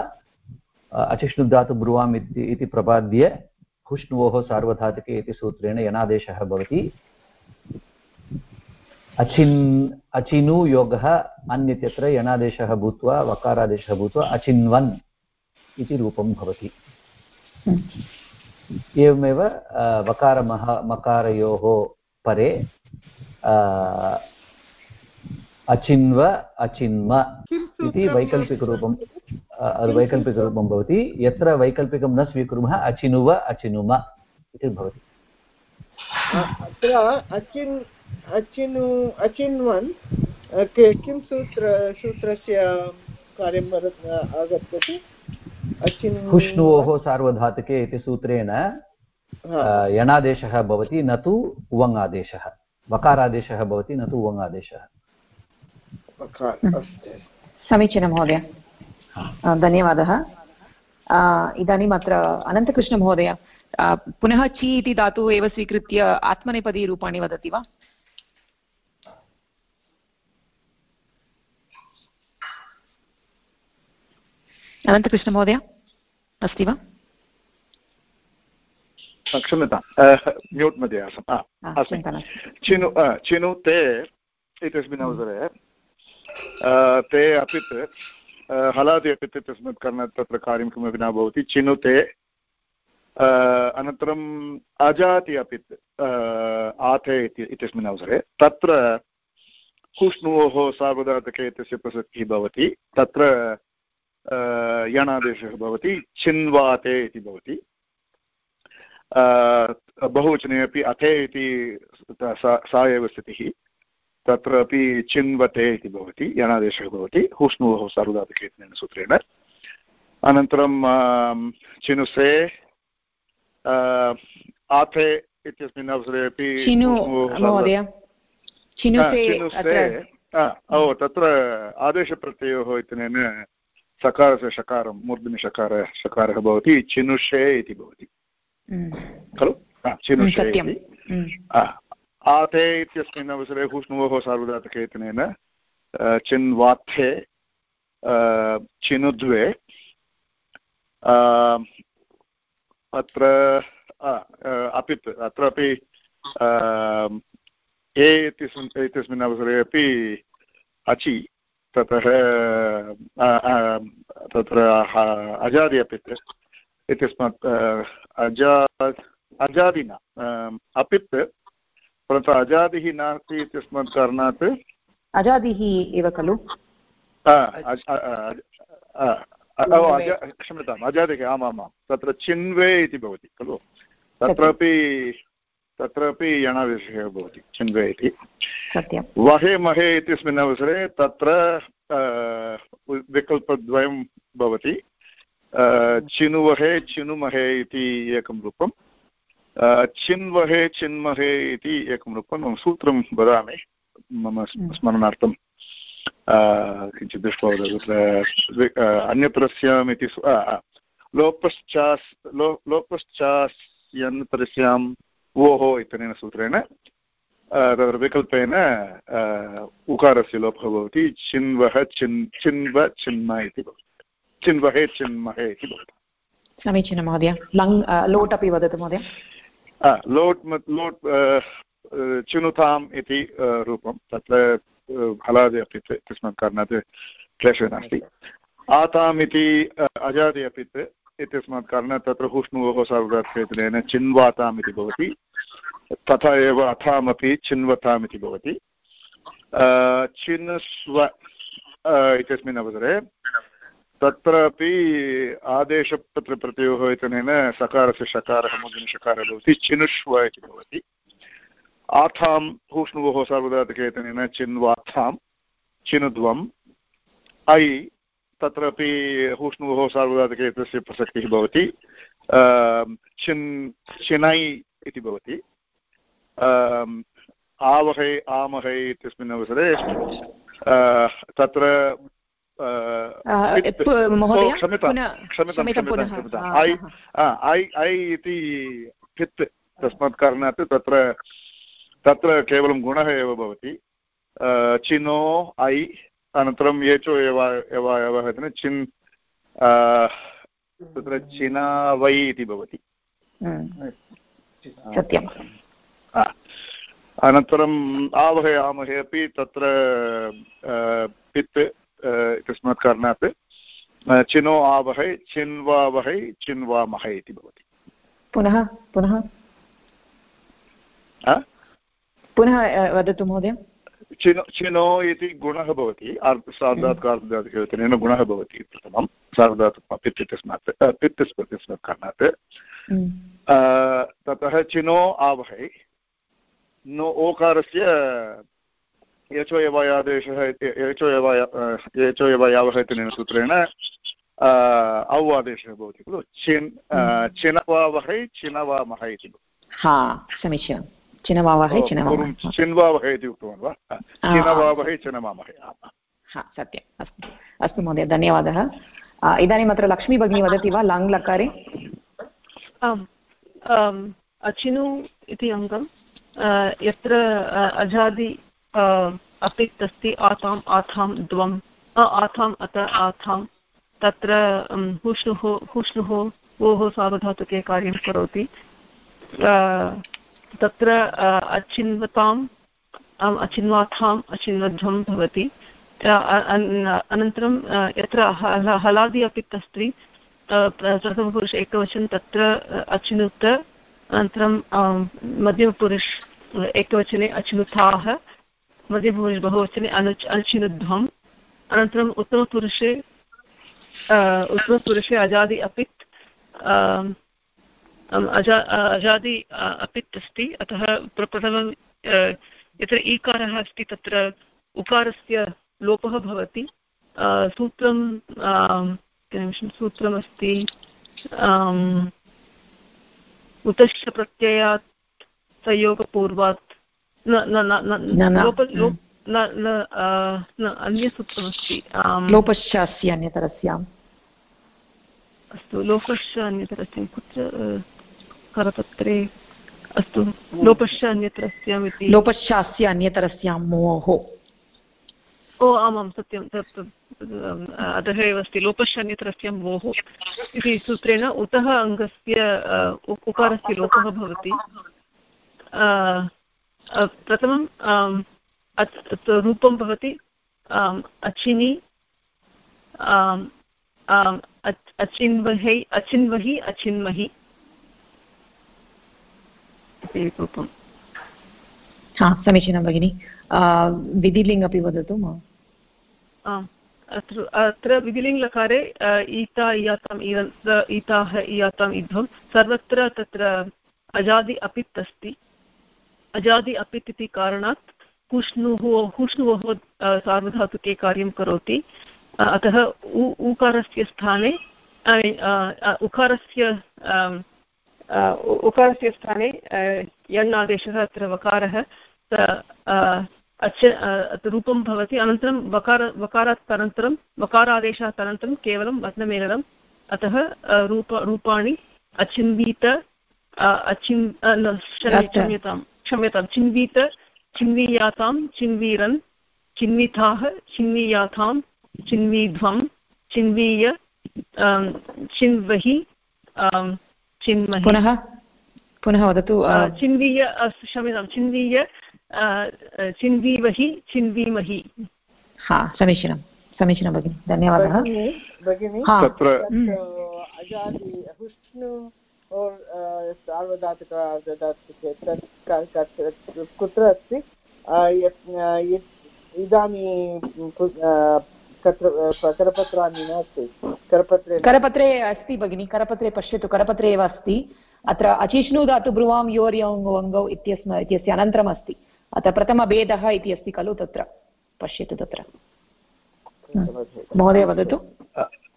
अचिष्णुधातु ब्रुवाम् इति प्रपाद्य हुष्णुवोः सार्वधातुके इति सूत्रेण यणादेशः भवति। अचिन् अचिनु योगः अन्यत्यत्र यणादेशः भूत्वा वकारादेशः भूत्वा अचिन्वन् इति रूपं भवति। एवमेव वकारमः मकारयोः परे अचिन्व अचिन्म इति वैकल्पिकरूपं वैकल्पिकरूपं भवति। यत्र वैकल्पिकं न स्वीकुर्मः अचिनुव अचिनुम इति भवति। अत्र अचिन् अचिनु अचिन्वन् किं सूत्र सूत्रस्य कार्यम् आगच्छति? हुष्णुवोः सार्वधातुके इति सूत्रेण यणादेशः भवति न तु उवङ् आदेशः वकारादेशः भवति न तु उवङ् आदेशः समीचीनं महोदय। धन्यवादः। इदानीम् अत्र अनन्तकृष्णमहोदय पुनः चि इति धातुः एव स्वीकृत्य आत्मनेपदीरूपाणि वदति वा? अनन्तकृष्णमहोदय अस्ति वा? क्षम्यतां। म्यूट् मध्ये आसम्। चिनु चिनु ते इत्यस्मिन् अवसरे ते अपित् हलादि अपित् इत्यस्मात् कारणात् तत्र कार्यं किमपि न भवति। चिनु ते अनन्तरम् अजाति अपित् आथे इत्यस्मिन् अवसरे। तत्र कूष्णोः सार्वधातके इत्यस्य प्रसक्तिः भवति। तत्र यणादेशः भवति। छिन्वाते इति भवति। बहुवचने अपि अथे इति सा एव स्थितिः। तत्र अपि चिन्वते इति भवति यणादेशः भवति हूष्णुवः सार्वधातुकेतनेन सूत्रेण। अनन्तरं चिनुसे आथे इत्यस्मिन् अवसरे अपि चिनुसे ओ तत्र आदेशप्रत्ययोः इत्यनेन सकारस्य शकारं मूर्धन्यशकार शकारः भवति चिनुषे इति भवति। खलु? चिनुषे। आते इत्यस्मिन् अवसरे हुष्णुवोः सार्वधातुकेतनेन चिन्वाथे चिनुद्वे अत्र अपित् अत्रापि ए इत्यस्मिन् अवसरे अपि अचि, ततः तत्र अजादि अपित् इत्यस्मात् अजा अजादिना अपित् परन्तु अजादिः नास्ति इत्यस्मात् कारणात् अजादिः एव खलु? क्षम्यताम् अजादिः आमामां तत्र चिन्वे इति भवति खलु? तत्रापि तत्रापि यणादेशः भवति चिन्वे इति। वहे महे इत्यस्मिन् अवसरे तत्र विकल्पद्वयं भवति। चिनुवहे चिनुमहे इति एकं रूपं चिन्वहे चिन्महे इति एकं रूपं सूत्रं वदामि मम हम्म। स्मरणार्थं। किञ्चित् दृष्ट्वा तत्र अन्यत्र स्यामिति लोपश्चास् लो लोपश्चास्यन्तरस्यां ओः इत्यनेन सूत्रेण तत्र विकल्पेन उकारस्य लोपः भवति चिन्वः चिन् चिन्व चिन्म इति भवति। चिन्वहे चिन्महे इति भवति। समीचीनं महोदय। लङ् लोट् अपि वदतु महोदय। लोट् लोट् चिनुताम् इति रूपं। तत्र हलादि अपि तस्मात् कारणात् क्लेशः नास्ति। आताम् इति अजादि अपि इत्यस्मात् कारणात् तत्र हुष्णुवोः सार्वधात्वेतनेन चिन्वाताम् इति भवति। तथा एव अथामपि चिन्वताम् इति भवति। चिन्स्व इत्यस्मिन् अवसरे तत्रापि आदेशपत्रप्रत्ययोः इत्यनेन सकारस्य शकारः मुद्रणशकारः भवति, चिनुष्व इति भवति। आथां हूष्णुवोः सार्वधातुकेतनेन चिन्वाथां चिनुध्वम् ऐ, तत्रापि हूष्णुः सार्वधातुकेतस्य प्रसक्तिः भवति। छिन् छिनै इति भवति। आवहै, आमहै इत्यस्मिन् अवसरे तत्र क्षम्यतां क्षम्यतां ऐ ऐ इति पित् तस्मात् कारणात् तत्र तत्र केवलं गुणः एव भवति चिनो ऐ अनन्तरं येचो एव एव एव चिन् तत्र चिना वै इति भवति अनन्तरम् आवहे आमहे अपि तत्र पित् इत्यस्मात् कारणात् चिनो आवहै चिन्वावहै चिन्वामहै इति भवति। पुनः पुनः? पुनः वदतु महोदय। चिनो चिनो इति गुणः भवति सार्धात् कार्धातुकेन गुणः भवति प्रथमं। सार्धात् पित् इत्यस्मात् पित् इत्यस्मात् कारणात् ततः चिनो आवहै। नो ओकारस्य यवा यचो यवायावः इत्यनेन सूत्रेण औ आदेशः भवति खलु चिन् चिनवावहै चिनवामः इति हा समीचीनं चिनवावहै चिन्वावहै इति उक्तवान् वा चिनवावहै चिनवामहै हा सत्यम् अस्तु अस्तु महोदय धन्यवादः इदानीम् अत्र लक्ष्मी भगिनी वदति वा लाङ् लकारे आम् अचिनु इति अङ्गं यत्र अजादि अपित् अस्ति आताम् आथां द्वम्। आथाम्, अत आथां तत्र हुष्णुः हुष्णुः ओः सार्वधातुके कार्यं करोति। तत्र अचिन्वताम् अचिन्वाथाम् अचिन्वध्वं भवति। अनन्तरं यत्र हलादि अपित् अस्ति प्रथमपुरुष एकवचनं तत्र अचिनुत, अनन्तरं मध्यमपुरुष एकवचने अचिनुताः मध्यमपुरुष बहुवचने अनुच् अचिनुध्वम् अनन्तरम् उत्तमपुरुषे उत्तमपुरुषे अजादि अपित् अजा अजादि अपित् अस्ति। अतः प्रथमं यत्र ईकारः अस्ति तत्र उकारस्य लोपः भवति। सूत्रं सूत्रमस्ति उतश्च प्रत्ययात् संयोगपूर्वात् अन्यसूत्रमस्ति लोपश्चास्य अन्यतरस्याम्। अस्तु लोकश्च अन्यतरस्यां कुत्र करपत्रे अस्तु लोपश्च अन्यतरस्याम् इति। लोपश्चास्य अन्यतरस्यां मोः ओ आमां सत्यं तत् अधः एव अस्ति लोपश्च अन्यतरस्यां मोः इति सूत्रेण उतः अङ्गस्य उकारस्य लोपः भवति। प्रथमं रूपं भवति अचिनि अचिन्वहै अचिन्वहि अचिन्महि इति रूपम्। हा समीचीनं भगिनि। विधिलिङ्ग् अपि वदतु अत्र अत्र विधिलिङ्ग्लकारे ईता इयाताम् ईताः इयाताम् इध्वं सर्वत्र तत्र अजादि अपित् अस्ति अजादि अपित् इति कारणात् हुष्णुः, हुष्णुवः सार्वधातुके कार्यं करोति। अतः ऊकारस्य स्थाने उकारस्य उकारस्य स्थाने यण् आदेशः अत्र वकारः अच् रूपं भवति। अनन्तरं वकार वकारात् अनन्तरं वकारादेशात् अनन्तरं केवलं वर्णमेलनम्। अतः रूप, रूपाणि अचिन्वीत अचिन् क्षम्यतां क्षम्यतां चिन्वीत चिन्वीयातां चिन्वीरन् चिन्विताः चिन्वीयातां चिन्वीध्वं चिन्वीय चिन्वहि चिन्महि। पुनः पुनः वदतु चिन्वीय क्षम्यतां चिन्वीय चिन्वीवहि चिन्वीमहि। हा समीचीनं समीचीनं भगिनि धन्यवादः। भगिनि तत्र और सार्वधातुक कुत्र अस्ति। इदानीं करपत्राणि नास्ति करपत्रे करपत्रे अस्ति भगिनि करपत्रे पश्यतु करपत्रे एव अस्ति। अत्र अचिष्णु धातु ब्रुवां योर्यङ्गौ इत्यस्म इत्यस्य अनन्तरम् अस्ति अत्र प्रथमभेदः इति अस्ति खलु तत्र। पश्यतु तत्र। महोदय वदतु।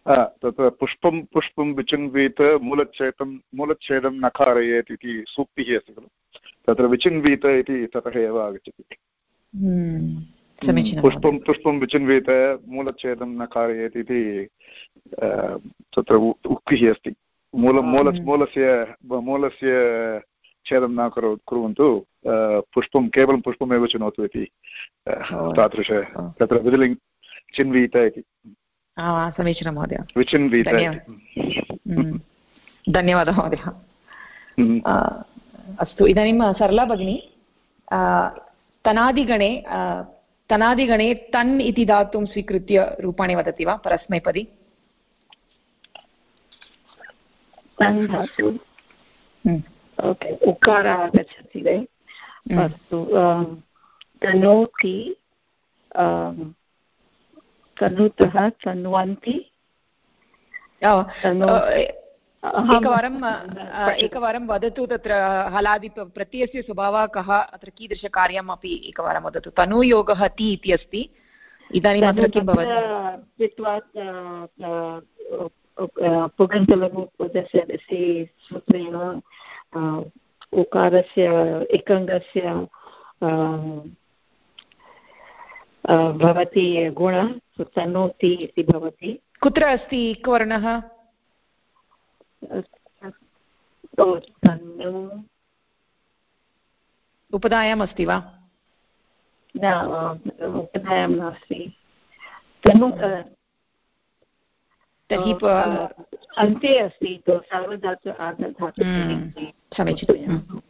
तत्र पुष्पं पुष्पं विचिन्वीत मूलच्छेदं मूलच्छेदं न कारयेत् इति सूक्तिः अस्ति खलु। तत्र विचिन्वीत इति ततः एव आगच्छति। हम्म, पुष्पं पुष्पं विचिन्वीत मूलच्छेदं न कारयेत् इति तत्र उक्तिः अस्ति। मूल मूल मूलस्य मूलस्य छेदं न करो कुर्वन्तु पुष्पं केवलं पुष्पमेव चिनोतु इति तादृश तत्र विधिलिङ्ग् चिन्वीत इति। समीचीनं महोदय। हम्म। धन्यवादः महोदय। हम्म। अस्तु इदानीं सरला भगिनी तनादिगणे तनादिगणे तन् इति धातुं स्वीकृत्य रूपाणि वदति वा? परस्मैपदी। हम्म। ओके उकारः आगच्छति अस्तु तनोति तनुतः तन्वन्ति एकवारं एकवारं वदतु तत्र हलादि प्रत्ययस्य स्वभावः कः? अत्र कीदृशकार्यम् अपि एकवारं वदतु। तनुयोगः ति इति अस्ति। इदानीम् अत्र किं भवति? पुगन्तलघुपदस्य सूत्रेण उकारस्य एकङ्गस्य भवति गुण तनोति इति भवति। कुत्र अस्ति इक्वर्णः? उपधायाम् अस्ति वा? न उपधायां नास्ति। तनु तर्हि अन्ते अस्ति सार्वधातु आर्धधातु हम्म, समीचीनं हम्म,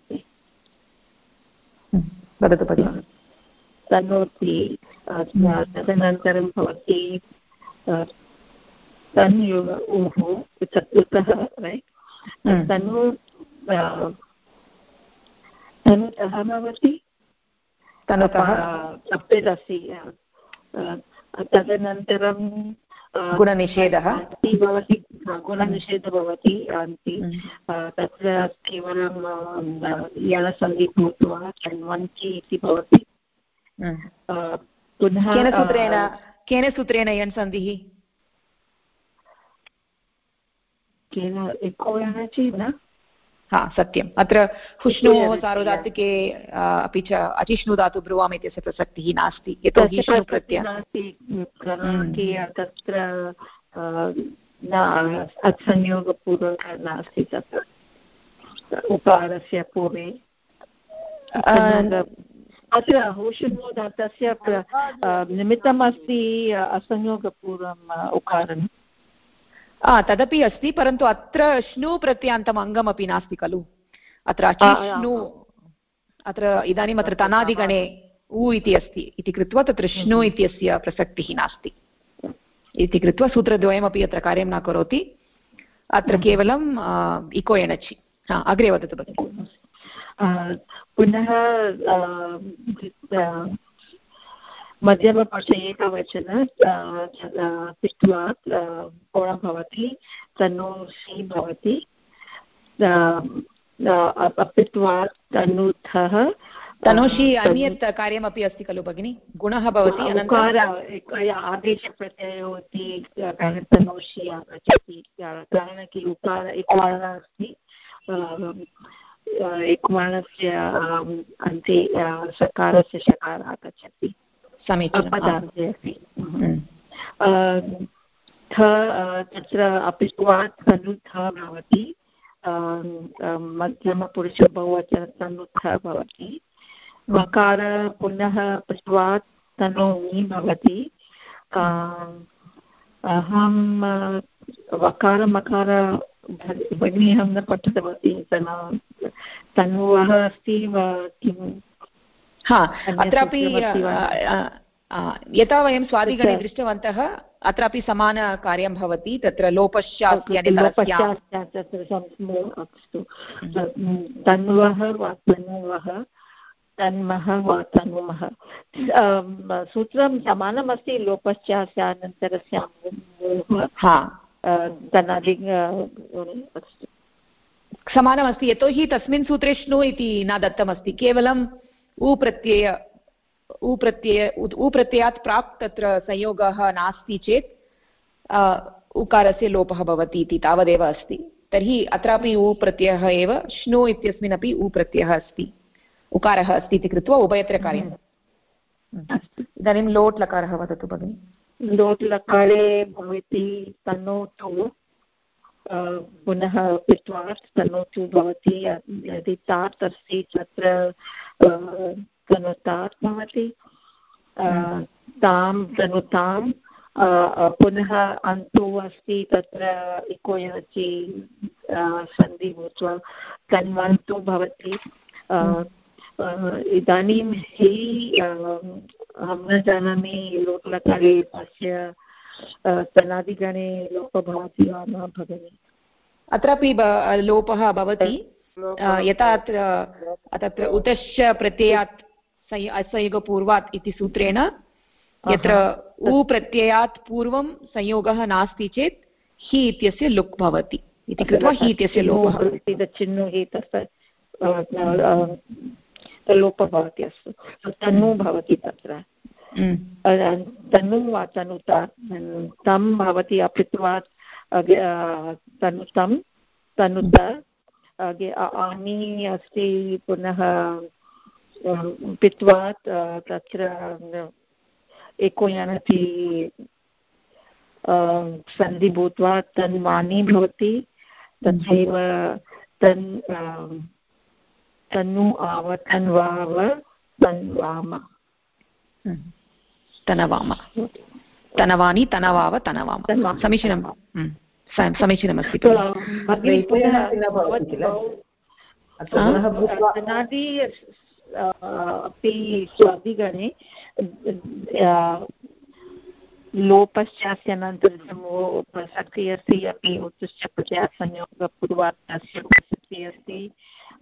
वदतु भगिनि तनोति तदनन्तरं भवति तन्युग उः चतुर्थः तनु तनुतः भवति तनुतः। अप्पेद् तदनन्तरं गुणनिषेधः। भवति गुणनिषेधः भवति अन्ति तत्र केवलं यणसन्धि भूत्वा तन्वन्ति इति भवति। पुनः केन सूत्रेण केन सूत्रेण यन् सन्धिः? केन न? हा सत्यम्। अत्र हुष्णोः सार्वधातुके अपि च अचिष्णु धातु ब्रुवाम् इत्यस्य प्रसक्तिः नास्ति। यतोहि तत्र न नास्ति तत्र। उकारस्य पूर्वे। अत्र हुषुदातस्य निमित्तम् अस्ति असंयोगपूर्वम् उकारम् तदपि अस्ति परन्तु अत्र श्नु प्रत्यान्तम् अङ्गमपि नास्ति खलु। अत्र अचिष्णु अत्र इदानीम् अत्र तनादिगणे उ इति अस्ति। इति कृत्वा तत्र श्नु इत्यस्य प्रसक्तिः नास्ति। इति कृत्वा सूत्रद्वयमपि अत्र कार्यं न करोति। अत्र केवलं इको एणचि अग्रे वदतु भगिनि। पुनः मध्यमपक्षे एकवचन तिष्ट्वा कोण भवति? तनुषि भवति। अपित्वात् तनुथः तनुषि अन्यत् कार्यमपि अस्ति खलु भगिनि? गुणः भवति आदेशप्रत्ययो इति तनुषि आगच्छति। कारणं कि उकार एकवारः अस्ति। एकवाणस्य अन्ते सकारस्य शकार आगच्छति। समीचीनपदान्ते अस्ति। तत्र अपित्वात् तनुथ भवति। मध्यमपुरुषबहुवचन तनुथ भवति मकार पुनः पश्वात् तनोमि भवति। अहं वकार मकार भगिनी अहं न पठितवती तनुवः अस्ति वा किं हा अत्रापि यथा वयं स्वादिगणे दृष्टवन्तः अत्रापि समानकार्यं भवति तत्र लोपश्चास्ति तन्वः वा तनुवः? तन्मः वा तनुमः सूत्रं समानमस्ति लोपश्चास्यानन्तरस्य समानमस्ति। यतोहि तस्मिन् सूत्रे श्नु इति न दत्तमस्ति। केवलं उ प्रत्यय उ प्रत्यय उ प्रत्ययात् प्राक् तत्र संयोगः नास्ति चेत् उकारस्य लोपः भवति इति तावदेव अस्ति। तर्हि अत्रापि उ प्रत्ययः एव श्नु इत्यस्मिन् अपि उ प्रत्ययः अस्ति। उकारः अस्ति इति कृत्वा उभयत्र कार्यम् इदानीं लोट् लकारः वदतु भगिनि। लोट् लकारे भवति तनोतु पुनः पित्वात् तनोतु भवति यदि तात् अस्ति तत्र तनुतात् भवति तां तनुतां पुनः अन्तु अस्ति तत्र इकोयचि सन्धि भूत्वा, तन्वन्तु भवति इदानीं हि अहं न जानामि लोकलकारे तस्य तनादिगणे लोपः भवति। वा न भगिनि अत्रापि लोपः भवति। यथा अत्र तत्र उतश्च प्रत्ययात् असंयोगपूर्वात् इति सूत्रेण यत्र उ प्रत्ययात् पूर्वं संयोगः नास्ति चेत् हि इत्यस्य लुक् भवति इति कृत्वा हि इत्यस्य लोपः। चिह्नु हि तस्य लोपः भवति अस्तु तनु भवति तत्र। तनु वा तनुता तं भवति अपित्वात् तनुतं तनुत आनी अस्ति पुनः पित्वात् तत्र एकोयानति सन्धि भूत्वा तन्वाणी भवति। तथैव तन् तनु आव तन्वाव तन्वाम। हम्म। तनवाम। तनवानि तनवाव तनवाम। समीचीनं। हम्म। समीचीनमस्ति अपि स्वादिगणे लोपश्चास्य अनन्तरं प्रसक्तिः अस्ति अपि उत्तश्च प्रत्यासंयोगपूर्वार्थस्य प्रसक्तिः अस्ति।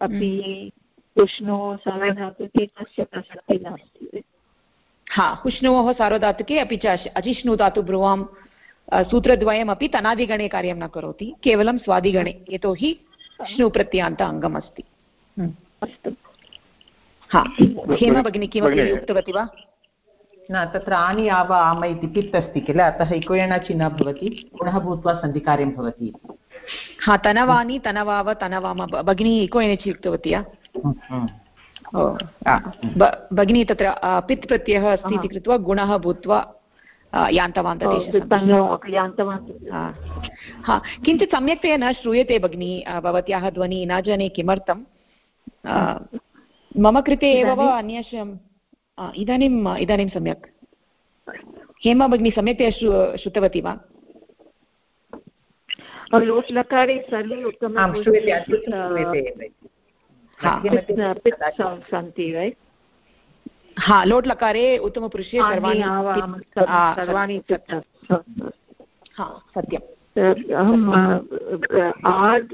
अपि उष्णोः सार्वधातुके तस्य प्रसक्तिः नास्ति। हा उष्णोः सार्वधातुके अपि च अजिष्णु धातु ब्रुवां सूत्रद्वयमपि तनादिगणे कार्यं न करोति केवलं स्वादिगणे यतोहि श्नुप्रत्यान्त अङ्गम् अस्ति हम्म। अस्तु। हा हेमा भगिनी किमपि उक्तवती वा? न तत्र आनि आव आम इति पित् अस्ति किल? अतः इकोयणचि न भवति पुनः भूत्वा सन्धिकार्यं भवति। हा तनवानि तनवाव तनवाम भगिनी इकोयणचि उक्तवती भगिनी तत्र पित् प्रत्ययः अस्ति इति कृत्वा गुणः भूत्वा यान्तवान्तदेशः हा किञ्चित् सम्यक्तया न श्रूयते भगिनी भवत्याः ध्वनिः न जाने किमर्थं मम कृते एव वा अन्येषां इदानीम् इदानीं सम्यक्। हेमा भगिनी सम्यक्तया श्रु श्रुतवती वा? लोट् लकारे सर्वे उत्तमं सन्ति हा लोट् लकारे उत्तमपुरुषे सर्वाणि सर्वाणि हा सत्यम् अहं आड्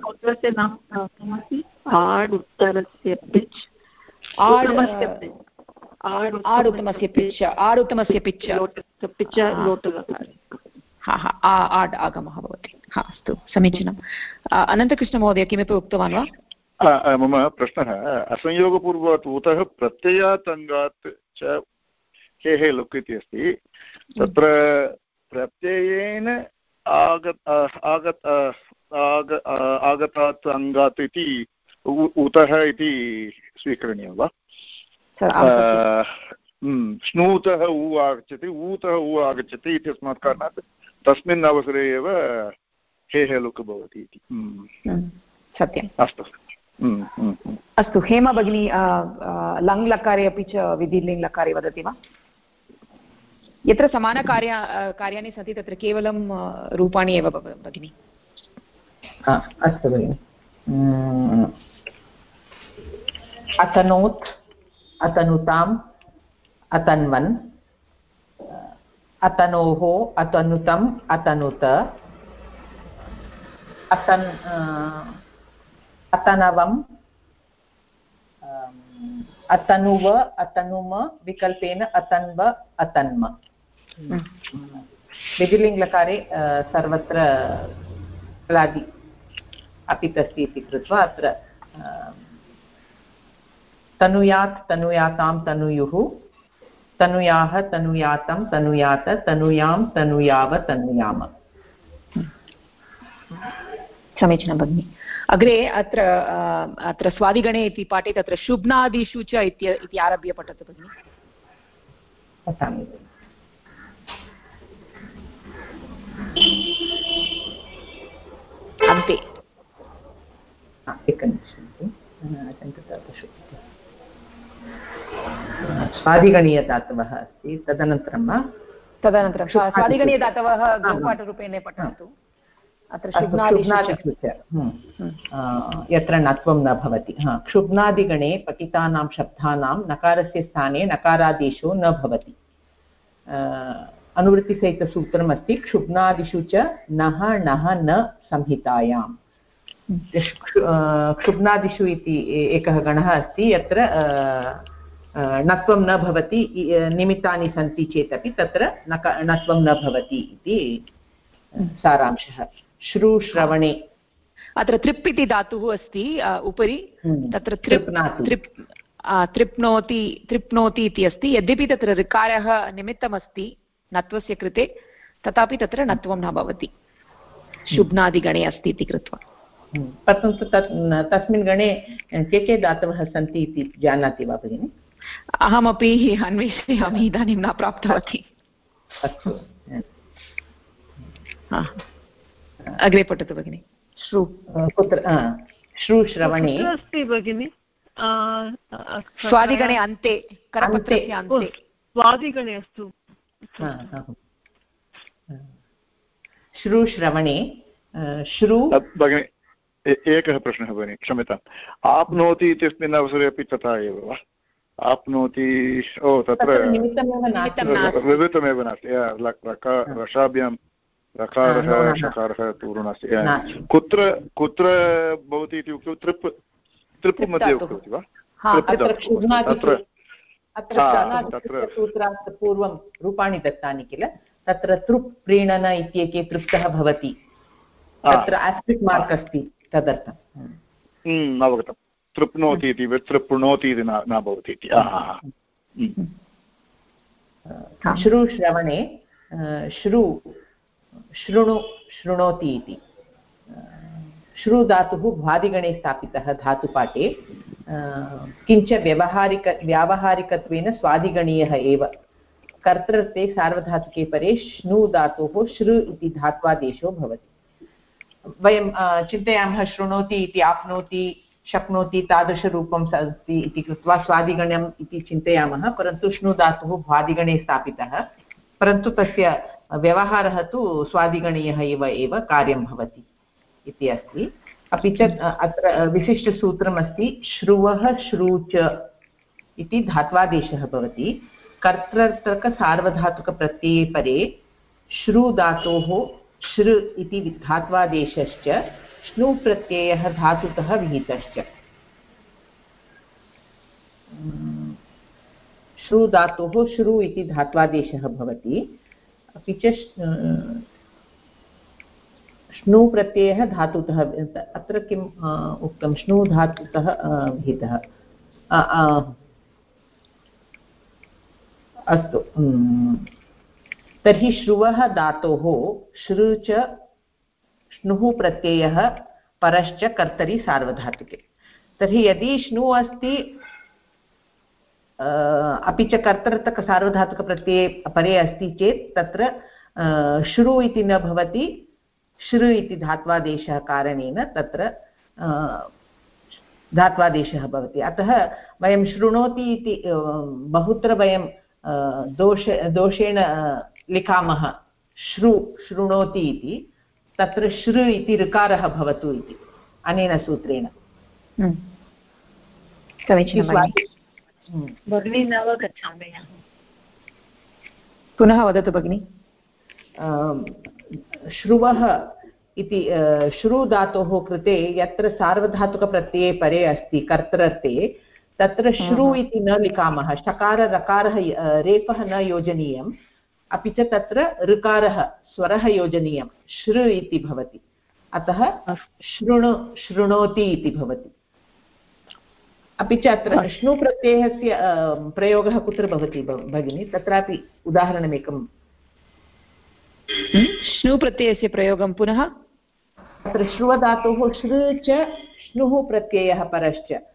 सूत्रस्य नाम किमस्ति? आड् उत्तरस्य पिच् आड् उत्तमस्य पिच् आड् उत्तमस्य पिच् पिच् लोटलकारे। हा हा आड् आगमः भवति। हा अस्तु समीचीनम्। अनन्तकृष्णमहोदय किमपि उक्तवान् वा? मम प्रश्नः असंयोगपूर्वात् उतः प्रत्ययात् अङ्गात् च हेः लुक् इति अस्ति। तत्र प्रत्ययेन आगत आगत आगतात् अङ्गात् इति उतः इति स्वीकरणीयं वा? स्नूतः उ आगच्छति ऊतः उ आगच्छति इत्यस्मात् कारणात् तस्मिन् अवसरे एव हेः लुक् भवति इति। सत्यम्। अस्तु। अस्तु हेमा भगिनी लङ् लकारे अपि च विधिलिङ् लकारे वदति वा? यत्र समानकार्या कार्याणि सन्ति तत्र केवलं रूपाणि एव भगिनि। अस्तु भगिनि। अतनोत् अतनुताम् अतन्वन्। अतनोः अतनुतम् अतनुत अतन् अतनवम् अतनुव अतनुम विकल्पेन अतन्व अतन्म विधिलिङ्गलकारे सर्वत्र प्लादि अपि तस्ति इति कृत्वा अत्र तनुयात् तनुयातां तनुयुः तनुयाः तनुयातं तनुयात तनुयां तनुयाव तनुयाम। समीचीनं भगिनि। अग्रे अत्र अत्र स्वादिगणे इति पाठे तत्र शुभ्नादिषु च इति आरभ्य पठतु भगिनि। पठामि। अन्ते। एकनिमिषं स्वादिगणीयधातवः अस्ति। तदनन्तरं वा? तदनन्तरं स्वादिगणीयधातवः गृहपाठरूपेण पठन्तु अत्र हम्म। यत्र नत्वं न भवति। हा क्षुब्नादिगणे पठितानां शब्दानां नकारस्य स्थाने नकारादेशो न भवति। अनुवृत्तिसहितसूत्रम् अस्ति क्षुब्नादिषु च नः नः न संहितायाम् क्षुब्नादिषु इति एकः गणः अस्ति। यत्र नत्वं न भवति निमित्तानि सन्ति चेदपि तत्र नक नत्वं न भवति इति सारांशः। श्रूश्रवणे अत्र त्रिप् इति धातुः अस्ति उपरि। हम्म। तत्र त्रिप् त्रिप् त्रिप्नोति त्रिप्नोति इति अस्ति। यद्यपि तत्र ऋकारः निमित्तमस्ति नत्वस्य कृते तथापि तत्र नत्वं न भवति। शुभ्नादिगणे अस्ति इति कृत्वा। हम्म। परन्तु तत् तस्मिन् गणे के के धातवः सन्ति इति जानाति वा भगिनि? अहमपि अन्वेषयामि इदानीं न प्राप्तवती। अग्रे पठतु भगिनि। श्रु कुत्र श्रूश्रवणे। अस्ति भगिनि? स्वादिगणे अन्ते करपत्रस्य अन्ते। स्वादिगणे अस्तु। श्रूश्रवणे श्रु। भगिनि एकः प्रश्नः भगिनि क्षम्यताम्। आप्नोति इत्यस्मिन् अवसरे अपि तथा एव वा? आप्नोति ओ तत्र निमित्तमेव नास्ति। रसाभ्यां रकारः शकारः पूर्वं नास्ति। कुत्र कुत्र भवति इति उक्तौ? त्रिप् त्रिप् मध्ये उक्तवती वा? तत्र तत्र सूत्रात् पूर्वं रूपाणि दत्तानि किल? तत्र तृप् प्रीणन इत्येके तृप्तः भवति। तत्र आस्पिक् मार्क् अस्ति तदर्थम्। हम्म, अवगतं तृप्नोति इति तृप्णोति इति न भवति इति। श्रुश्रवणे श्रु शृणु शृणोति इति। श्रुधातुः भ्वादिगणे स्थापितः धातुपाठे किञ्च व्यवहारिक व्यावहारिकत्वेन स्वादिगणीयः एव। कर्तृत्वे सार्वधातुके परे श्नु धातोः श्रु इति धात्वादेशो भवति। वयं चिन्तयामः शृणोति इति आप्नोति शक्नोति तादृशरूपं अस्ति इति कृत्वा स्वादिगणम् इति चिन्तयामः, परन्तु श्नुधातुः भ्वादिगणे स्थापितः। परन्तु तस्य व्यवहारः तु स्वादिगणीयः एव एव कार्यं भवति इति अस्ति। अपि च अत्र विशिष्टसूत्रमस्ति, श्रुवः श्रूच इति धात्वादेशः भवति। कर्तृर्तकसार्वधातुकप्रत्यये परे श्रुधातोः श्रृ इति धात्वादेशश्च श्नुप्रत्ययः धातुतः विहितश्च। श्रु धातुः श्रु इति धात्वादेशः भवति। अपि च श्नु प्रत्ययः धातुतः अत्र किम् उक्तं श्नु धातुतः विहितः। अस्तु। तर्हि श्रुवः धातोः श्रु च श्नुः प्रत्ययः परश्च कर्तरि सार्वधातुके। तर्हि यदि श्नु अस्ति अपि च कर्तृतकसार्वधातुकप्रत्यये परे अस्ति चेत् तत्र श्रु इति न भवति, श्रु इति धात्वादेशः कारणेन तत्र धात्वादेशः भवति। अतः वयं शृणोति इति बहुत्र वयं दोष, दोषेण लिखामः, श्रु, शृणोति इति। तत्र श्रु इति ऋकारः भवतु इति अनेन सूत्रेण। हम्म। समीचीनं भगिनी। न अवगच्छामि। पुनः वदतु भगिनि। श्रुवः इति श्रुधातोः कृते यत्र सार्वधातुकप्रत्यये परे अस्ति कर्तृर्थे तत्र श्रु इति न लिखामः शकार रकारः रेफः न योजनीयं अपि च तत्र ऋकारः स्वरः योजनीयं श्रृ इति भवति। अतः शृणु शृणोति इति भवति। अपि च अत्र श्नु प्रत्ययस्य अ, प्रयोगः कुत्र भवति भगिनि? तत्रापि उदाहरणमेकं। श्नु प्रत्ययस्य प्रयोगं पुनः? अत्र श्रुवधातोः श्रु च श्नुः प्रत्ययः परश्च।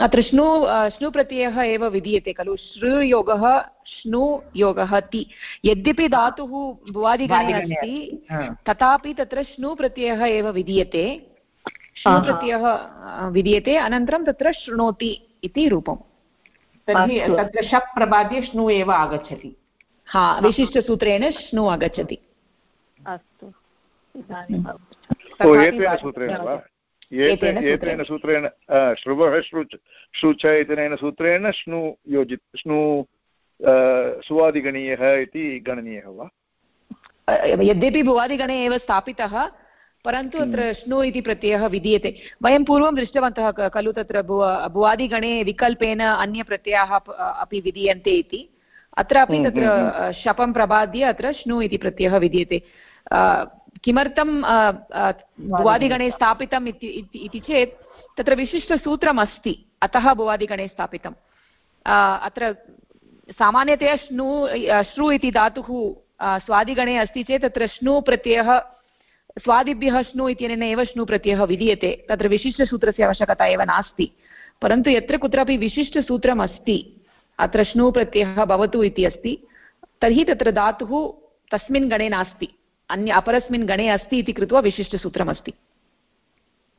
अत्र श्नु श्नु प्रत्ययः एव विधीयते खलु। श्रुयोगः श्नु योगः ति। यद्यपि धातुः भुवादिगणे अस्ति। तथापि तत्र श्नु प्रत्ययः एव विधीयते। श्नु प्रत्ययः विधीयते अनन्तरं तत्र शृणोति इति रूपम्। तर्हि तत्र शप् प्रबाद्ये श्नु एव आगच्छति। हा विशिष्टसूत्रेण श्नु आगच्छति। अस्तु। सूत्रेण वा? एतेन एते- एतेन सूत्रेण श्रुवः श्रुच श्रुच इत्यनेन सूत्रेण श्नु योजि श्नु सुवादिगणीयः इति गणनीयः वा? यद्यपि भुवादिगणे एव स्थापितः परन्तु अत्र श्नु इति प्रत्ययः विधीयते। वयं पूर्वं दृष्टवन्तः खलु तत्र भुव भुवादिगणे विकल्पेन अन्यप्रत्ययाः अपि विधीयन्ते इति। अत्रापि हम्म, तत्र हम्म, शपं प्रबाद्य अत्र श्नु इति प्रत्ययः विधीयते। किमर्थं भुवादिगणे स्थापितम् इति चेत् तत्र विशिष्टसूत्रम् अस्ति अतः भुवादिगणे स्थापितम्। अत्र सामान्यतया श्नु श्रु इति धातुः स्वादिगणे अस्ति चेत् तत्र श्नु प्रत्ययः स्वादिभ्यः श्नु इत्यनेन एव श्नु प्रत्ययः विधीयते। तत्र विशिष्टसूत्रस्य आवश्यकता एव नास्ति। परन्तु यत्र कुत्रापि विशिष्टसूत्रम् अस्ति अत्र श्नु प्रत्ययः भवतु इति अस्ति तर्हि तत्र धातुः तस्मिन् गणे नास्ति। अन्य अपरस्मिन् गणे अस्ति इति कृत्वा विशिष्टसूत्रमस्ति।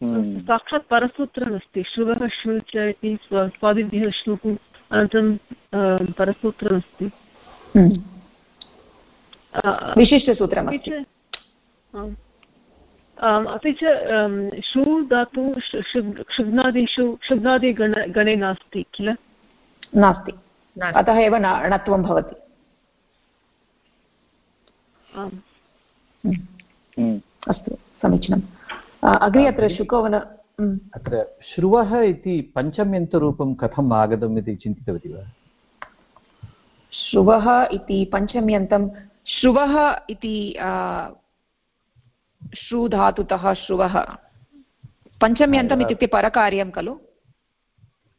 हम्म। साक्षात् परसूत्रमस्ति। श्रुवः श्रु च इति स्व- स्वादिभ्यः श्नुः अनन्तरं परसूत्रमस्ति। विशिष्टसूत्रमस्ति। अपि च शु धातु श- शुभ्- क्षुब्नादिषु क्षुब्नादिगण गणे नास्ति किल? नास्ति। अतः एव णत्वं भवति। आम्। हम्म। अस्तु समीचीनम्। अग्रे अत्र शुकोवन हम्म। अत्र श्रुवः इति पञ्चम्यन्तरूपं कथम् आगतम् इति चिन्तितवती वा? श्रुवः इति पञ्चम्यन्तं श्रुवः इति श्रुधातुतः श्रुवः। पञ्चम्यन्तम् इत्युक्ते परकार्यं खलु?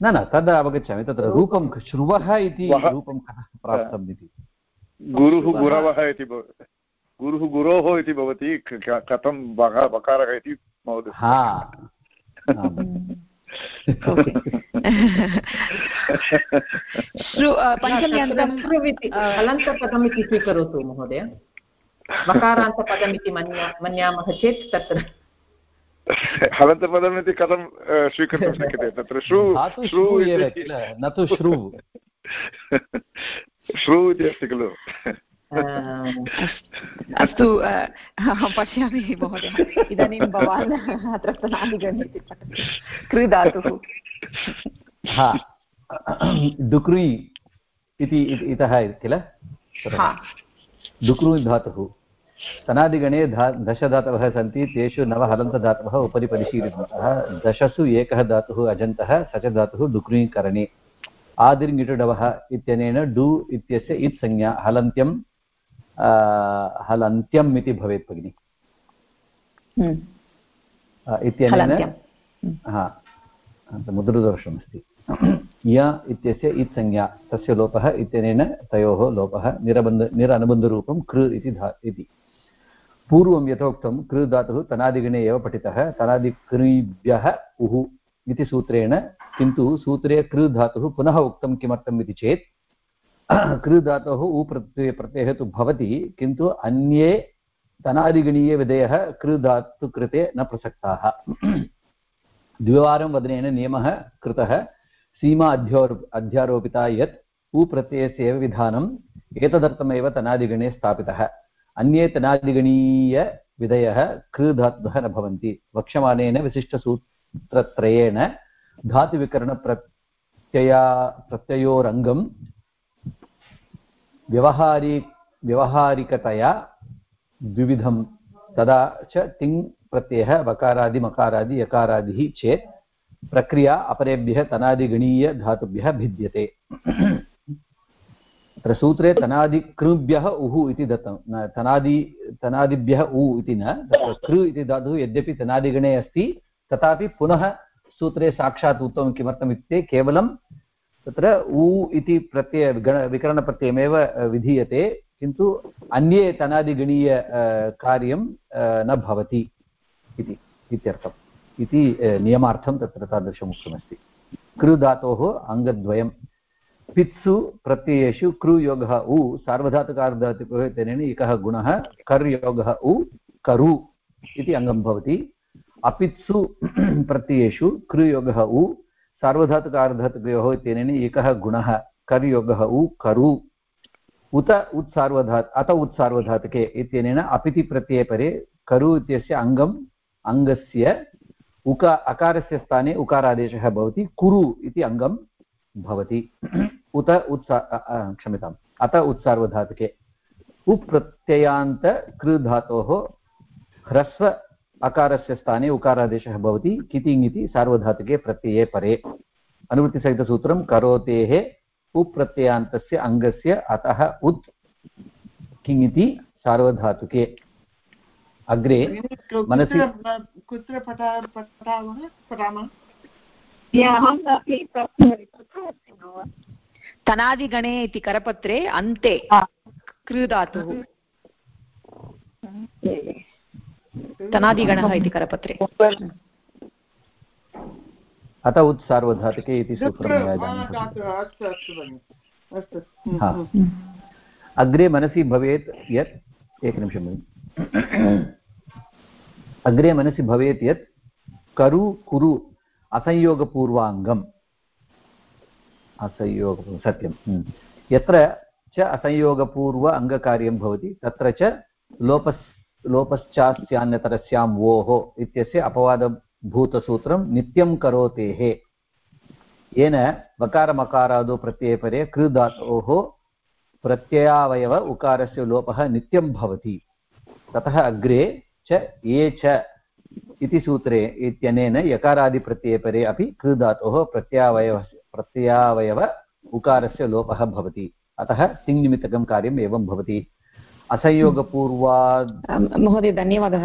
न न तद् अवगच्छामि तत्र रूपं श्रुवः इति। रूपं कथं प्राप्तम् इति। गुरुः गुरवः इति गुरुः गुरोः इति भवति कथं बक- बकारः इति महोदय। हा। अ, हलन्तपदम् इति स्वीकरोतु महोदय। मकारान्तपदमिति मन्या मन्यामः चेत् तत्र। हलन्तपदम् इति कथं स्वीकर्तुं शक्यते? तत्र श्रु श्रु न तु श्रु। श्रु इति अस्ति खलु। अस्तु अहं पश्यामि महोदय। इदानीं भवान् अत्र इति हा डुक्रुयि इति इति- किल? हा। धातुः। तनादिगणे धा दशधातवः सन्ति तेषु नव हलन्तधातवः उपरि परिशीलितवन्तः। दशसु एकः धातुः अजन्तः स च धातुः डुक्रीकरणे आदिर्ङिटुडवः इत्यनेन डु इत्यस्य इत् संज्ञा हलन्त्यं हलन्त्यम् इति भवेत् भगिनि इत्यनेन हा मुद्रदोषमस्ति य इत्यस्य इत् संज्ञा तस्य लोपः इत्यनेन तयोः लोपः निरबन्ध निरनुबन्धरूपं कृ इति धा इति पूर्वं यथोक्तं कृ धातुः तनादिगणे एव पठितः तनादिकृभ्यः उः इति सूत्रेण किन्तु सूत्रे कृ धातुः पुनः उक्तं किमर्थम् इति चेत् कृ धातोः उ प्रत्यय प्रत्ययः तु भवति, किन्तु अन्ये तनादिगणीयविधयः कृ धातु कृते न प्रसक्ताः। द्विवारं वदनेन नियमः कृतः। सीमा अध्योर्, अध्यारोपिता यत् उ प्रत्ययस्य एव विधानम् एतदर्थमेव तनादिगणे स्थापितः। अन्ये तनादिगणीयविधयः कृ धातुतः न भवन्ति। वक्ष्यमाणेन विशिष्टसूत्रत्रयेण धातुविकरणप्रत्यया प्रत्ययोरङ्गं व्यवहारी, व्यवहारिकतया द्विविधं तदा च तिङ् प्रत्ययः वकारादि, मकारादि, यकारादिः चेत् प्रक्रिया अपरेभ्यः तनादिगणीयधातुभ्यः भिद्यते। अत्र सूत्रे तनादिकृभ्यः उः इति दत्तं। तनादि, तनादिभ्यः उ इति न कृ इति धातुः यद्यपि तनादिगणे अस्ति, तथापि पुनः सूत्रे साक्षात् उक्तं किमर्थम् इत्युक्ते केवलं तत्र उ इति प्रत्यय, गण, विकरणप्रत्ययमेव विधीयते, किन्तु अन्ये तनादिगणीय कार्यं न भवति इति, इत्यर्थम्। इति नियमार्थं तत्र तादृशम् उक्तमस्ति कृधातोः अङ्गद्वयं पित्सु प्रत्ययेषु कृयोगः उ सार्वधातुकार्धातुकतेन एकः गुणः कर्योगः उ, करु इति अङ्गं भवति। अपित्सु प्रत्ययेषु कृयोगः उ सार्वधातुकार्धातुकयोः इत्यनेन एकः गुणः कर्योगः उ, करु। उत उत्सार्वधात्, अत उत्सार्वधातुके इत्यनेन अपिति प्रत्यये परे करु इत्यस्य अङ्गम्, अङ्गस्य उक, अकारस्य स्थाने उकारादेशः भवति, कुरु इति अङ्गं भवति। उत उत्सा क्षम्यताम्। अत उत्सार्वधातुके। उप्रत्ययान्त कृधातोः ह्रस्व अकारस्य स्थाने उकारादेशः भवति कितिङ् इति सार्वधातुके प्रत्यये परे। अनुवृत्तिसहितसूत्रं करोतेः उप्रत्ययान्तस्य अङ्गस्य अतः उत् किङ् इति सार्वधातुके। अग्रे मनसि कुत्र पठामः? तनादिगणे इति करपत्रे अन्ते कृधातुः तनादिगणः इति करपत्रे। अत उत् सार्वधातुके इति सूत्रं अग्रे मनसि भवेत् यत् एकनिमिषं अग्रे मनसि भवेत् यत् करु कुरु असंयोगपूर्वाङ्गम्। असंयोग सत्यं। यत्र च असंयोगपूर्व अङ्गकार्यं भवति तत्र च लोपस् लोपश्चास्यान्यतरस्यां वोः इत्यस्य अपवादभूतसूत्रं नित्यं करोतेः। येन वकारमकारादौ प्रत्ययपरे कृधातोः प्रत्ययावयव उकारस्य लोपः नित्यं भवति। ततः अग्रे च ये च इति सूत्रे इत्यनेन यकारादिप्रत्ययपरे अपि कृधातोः प्रत्यावयव प्रत्ययावयव उकारस्य लोपः भवति। अतः तिङ्निमित्तकं कार्यम् एवं भवति। असंयोगपूर्वात् महोदय धन्यवादः.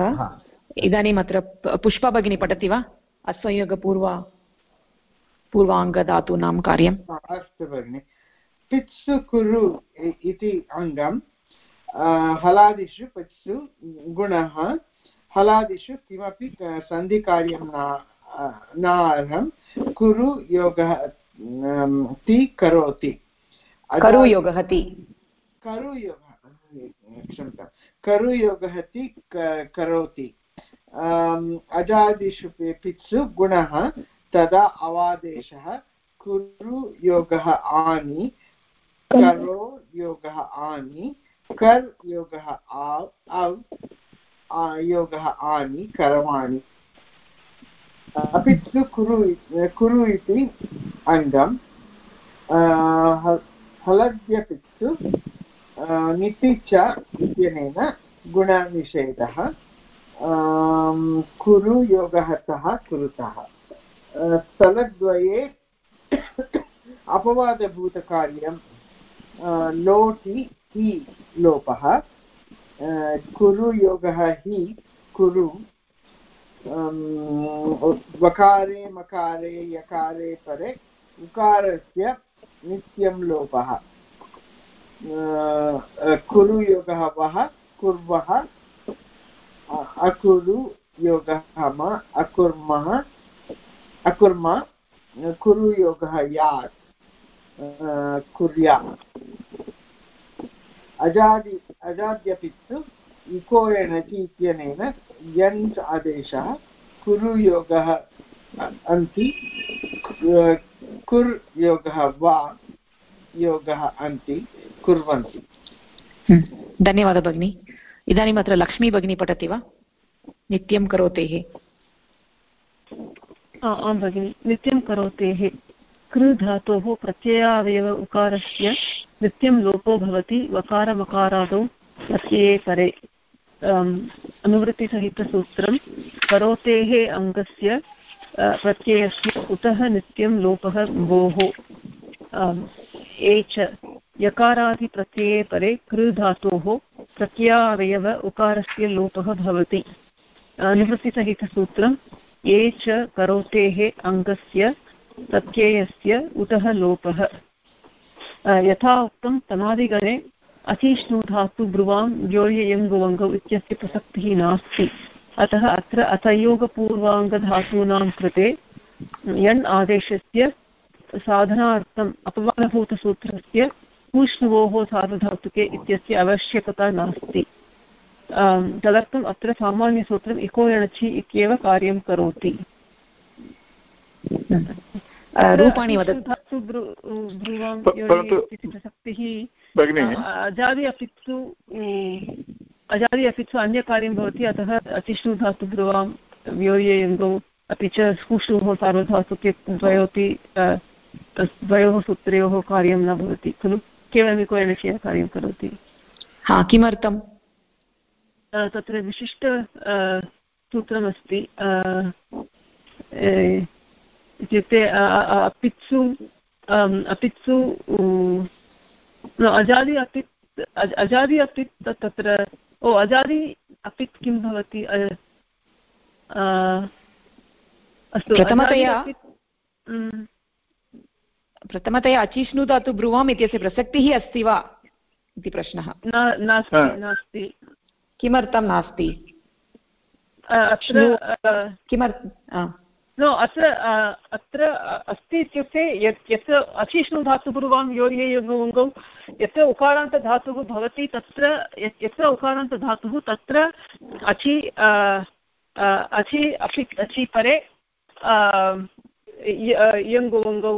इदानीम् अत्र पुष्पा भगिनी पठति वा? असंयोगपूर्व पूर्वाङ्गधातूनां कार्यम् अस्तु भगिनि. पित्सु कुरु इति अङ्गं हलादिषु पित्सु गुणः हलादिषु किमपि सन्धिकार्यं न अर्हं कुरु योगः ति करोति। करुयोगः ति। करुयोगः। क्षम्यतां करुयोगः ति करोति। अजादिषु पित्सु गुणः, तदा अवादेशः कुरु योगः आनि करो योगः आनि कर् योगः आव् योगः आनि करवाणि अपि तु कुरु कुरु इति अङ्गं हलद्यपित्सु निति च इत्यनेन गुणनिषेधः कुरु योगः सः कुरुतः। स्थलद्वये अपवादभूतकार्यं लोटि हि लोपः कुरु योगः हि कुरु वकारे, मकारे, यकारे, परे, उकारस्य नित्यं लोपः। कुरु योगः वः, कुर्वः, अकुरु योगः म, अकुर्मः, अकुर्म, कुरु योगः यात् कुर्यात् अजादि, अजाद्यपित्तु इको एणचि इत्यनेन यञ्च् आदेशः, कुरु योगः अन्ति कुर् योगः वा योगः अन्ति कुर्वन्ति। हम्म, धन्यवादः भगिनि। इदानीम् अत्र लक्ष्मी भगिनी पठति वा? नित्यं करोतेः आं भगिनि। नित्यं करोतेः कृ धातोः प्रत्ययावयव उकारस्य नित्यं लोपो भवति वकारमकारादौ प्रत्यये परे। अनुवृत्तिसहितसूत्रं करोतेः अङ्गस्य प्रत्ययस्य कुतः नित्यं लोपः भोः। ए च यकारादिप्रत्यये परे कृ धातोः प्रत्ययावयव उकारस्य लोपः भवति। अनुवृत्तिसहितसूत्रं ये च करोतेः अङ्गस्य प्रत्ययस्य उतः लोपः। यथा उक्तं तनादिगणे अचिष्णुधातु ब्रुवां योर्ययङ्गुवङ्गौ इत्यस्य प्रसक्तिः नास्ति। अतः अत्र अतयोगपूर्वाङ्गधातूनां कृते यण् आदेशस्य साधनार्थम् अपवादभूतसूत्रस्य कूष्णुवोः सार्वधातुके इत्यस्य आवश्यकता नास्ति। तदर्थम् अत्र सामान्यसूत्रम् इको एणचि इत्येव कार्यं करोति। रूपाणि वदतु प्रसक्तिः अजादि अजादि अपित्सु अन्यकार्यं भवति अतः अतिष्णु धातु ब्रुवां अपि च स्कुष्णुः सार्वधातुके द्वयोपि द्वयोः सूत्रयोः कार्यं न भवति खलु? केवलम् इको एणस्य कार्यं करोति? हा किमर्थं तत्र विशिष्ट सूत्रमस्ति इत्युक्ते अपित्सु अपित्सु अजादि अपित् अजादि अपित् तत्र ओ अजादि अपित् किं भवति? अस्तु प्रथमतया प्रथमतया अचिष्णु धातु ब्रुवाम् इत्यस्य प्रसक्तिः अस्ति वा? इति प्रश्नः। नास्ति नास्ति। किमर्थं नास्ति? किमर्थं नो अत्र अत्र अस्ति इत्युक्ते यत् यत् अचिष्णु धातुपूर्वं योर्ययोगौ यत्र उकारान्तधातुः भवति तत्र यत्र उकारान्तधातुः तत्र अचि अचि अपि अचि परे यङ्गुवङ्गौ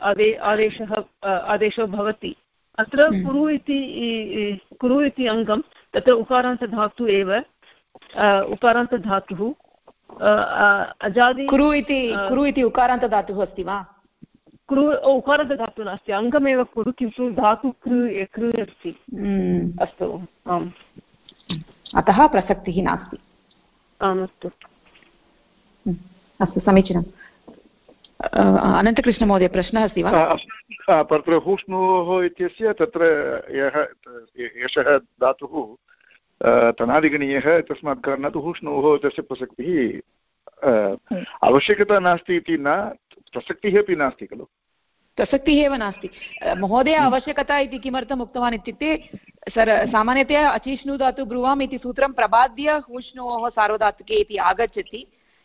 आदे आदेशः आदेशो भवति। अत्र कुरु इति कुरु इति अङ्गं तत्र उकारान्तधातु एव उकारान्तधातुः अजादि कुरु इति कुरु इति उकारान्तधातुः अस्ति वा? कृ उकारान्तधातुः नास्ति अङ्गमेव कुरु किन्तु धातु कृ कृ अस्ति। अस्तु आम्। अतः प्रसक्तिः नास्ति। आम् अस्तु। अस्तु समीचीनम्। अनन्तकृष्णमहोदय प्रश्नः अस्ति वा? तत्र हूष्णोः इत्यस्य तत्र यः एषः धातुः तनादिगणीयः तस्मात् कारणात् हूष्णोः तस्य प्रसक्तिः आवश्यकता नास्ति इति न प्रसक्तिः अपि नास्ति खलु। प्रसक्तिः एव नास्ति। महोदय आवश्यकता इति किमर्थम् उक्तवान् इत्युक्ते सर् सामान्यतया अचिष्णु धातु ब्रुवाम् इति सूत्रं प्रबाद्य हूष्णोः सार्वधातुके इति आगच्छति।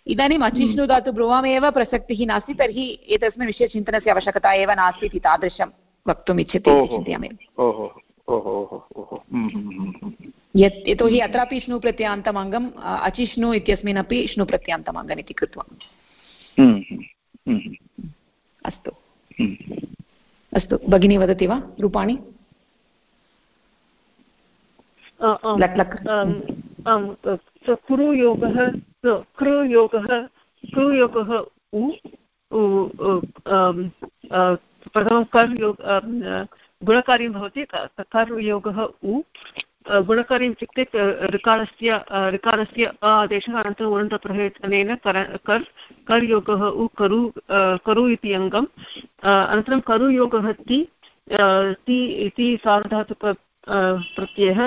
इदानीम् अचिष्णु धातु ब्रुवामेव प्रसक्तिः नास्ति तर्हि एतस्मिन् विषये चिन्तनस्य आवश्यकता एव नास्ति इति तादृशं वक्तुम् इच्छति चिन्तयामि। यत् यतोहि अत्रापि श्नु प्रत्ययान्तम् अङ्गम् अचिष्णु इत्यस्मिन् अपि श्नु प्रत्ययान्तम् अङ्गम् इति कृत्वा। अस्तु। अस्तु। भगिनी वदति वा? रूपाणि? कुरुयोगः कृयोगः कृयोगः उ प्रथमं कर् योग गुणकार्यं भवति कर् योगः उ गुणकार्यम् इत्युक्ते ऋकारस्य ऋकारस्य आदेशः अनन्तरम् उणन्तप्रयत्नेन कर् कर् योगः उ, करु करु इति अङ्गम् अनन्तरं करुयोगः ति ति, इति सार्वधातुक प्रत्ययः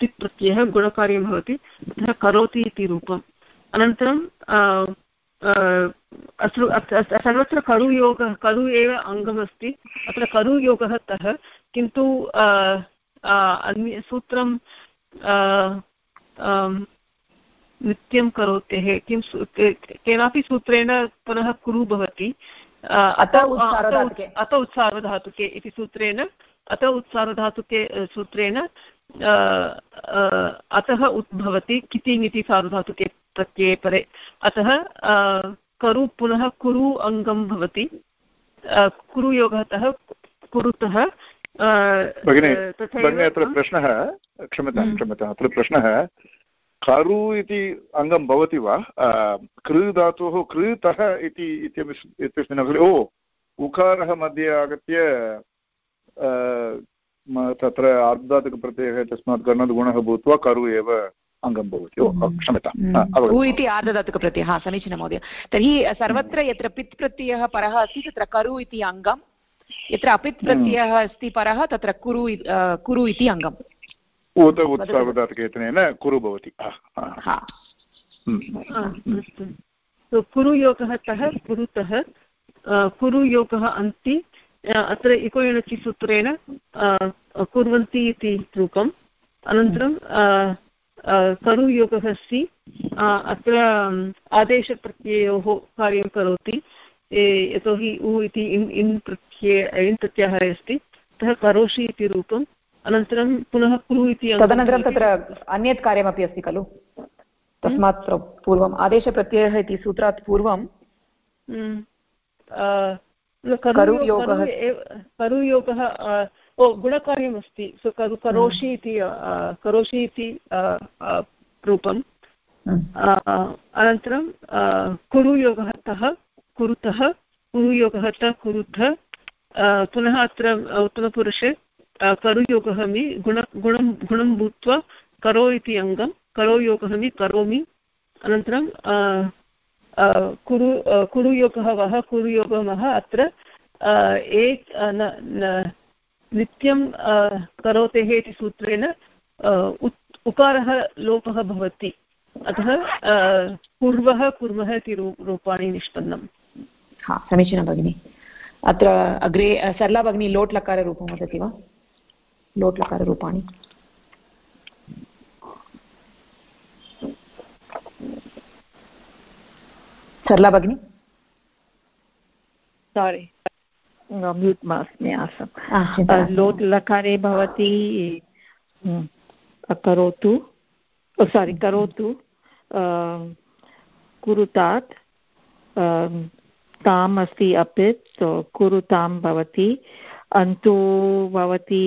तिक् प्रत्ययः गुणकार्यं भवति अतः करोति इति रूपम्। अनन्तरं अत्र सर्वत्र करुयोगः करु एव अङ्गमस्ति अत्र करुयोगः तः किन्तु अन्य सूत्रं नित्यं करोतेः किं केनापि सूत्रेण पुनः कुरु भवति अत अत उत्सारधातुके इति सूत्रेण अत उत्सारधातुके सूत्रेण अतः उद्भवति कितिङ् सार्वधातुके प्रत्यये परे। अतः करु पुनः कुरु अङ्गं भवति। कुरुयोगतः कुरुतः भगिनि अत्र प्रश्नः क्षम्यतां हम्म। क्षम्यताम् अत्र प्रश्नः करु इति अङ्गं भवति वा? कृ धातोः कृतः इति इत्यस्मिन् अवसरे ओ उकारः मध्ये आगत्य तत्र आर्धातुकप्रत्ययः तस्मात् कर्णात् गुणः भूत्वा करु एव अङ्गं भवति। हम्म। क्षम्यताम्। उ इति आर्धधातुकप्रत्ययः समीचीनं महोदय। तर्हि सर्वत्र यत्र पित् प्रत्ययः परः अस्ति तत्र करु इति अङ्गं यत्र अपित् प्रत्ययः अस्ति परः तत्र कुरु कुरु इति अङ्गम्। उत उत्सावधातुकेतनेन कुरु भवति। हम्म। तो कुरुयोगः तः कुरुतः कुरुयोगः अन्ति। अत्र इको एणचि सूत्रेण कुर्वन्ति इति रूपम्। अनन्तरं करुयोगः अस्ति। अत्र आदेशप्रत्ययोः कार्यं करोति। यतोहि उ इति इन् इन् प्रत्यय इन् प्रत्याहारे अस्ति। अतः करोषि इति रूपम्। अनन्तरं पुनः कुरु इति तदनन्तरं तत्र अन्यत् कार्यमपि अस्ति खलु? तस्मात् पूर्वम्। आदेशप्रत्ययः इति सूत्रात् पूर्वं करुयोगः करुयोगः ओ गुणकार्यमस्ति सो करु करोषि इति करोषि इति रूपम् अनन्तरं कुरुयोगः तः कुरुतः कुरुयोगः त कुरुथ पुनः अत्र उत्तमपुरुषे करुयोगः मि गुण गुणं गुणं भूत्वा करो इति अङ्गं करो योगः मि करोमि। अनन्तरं कुरु कुरुयोगः वः कुरुयोगः वः अत्र एक नित्यं करोतेः इति सूत्रेण उकारः लोपः भवति। अतः पूर्वः कुर्मः इति रूपाणि निष्पन्नम्। हा, समीचीनं भगिनि। अत्र अग्रे सरला भगिनी, लोट् लकाररूपं वदति वा? लोट् लकाररूपाणि सरला भगिनी सारि म्यूट् मास्मि आसम् लोट् लकारे भवति करोतु. सारि करोतु. कुरुतात् ताम् अस्ति अपित् कुरुतां भवति. अन्तु भवति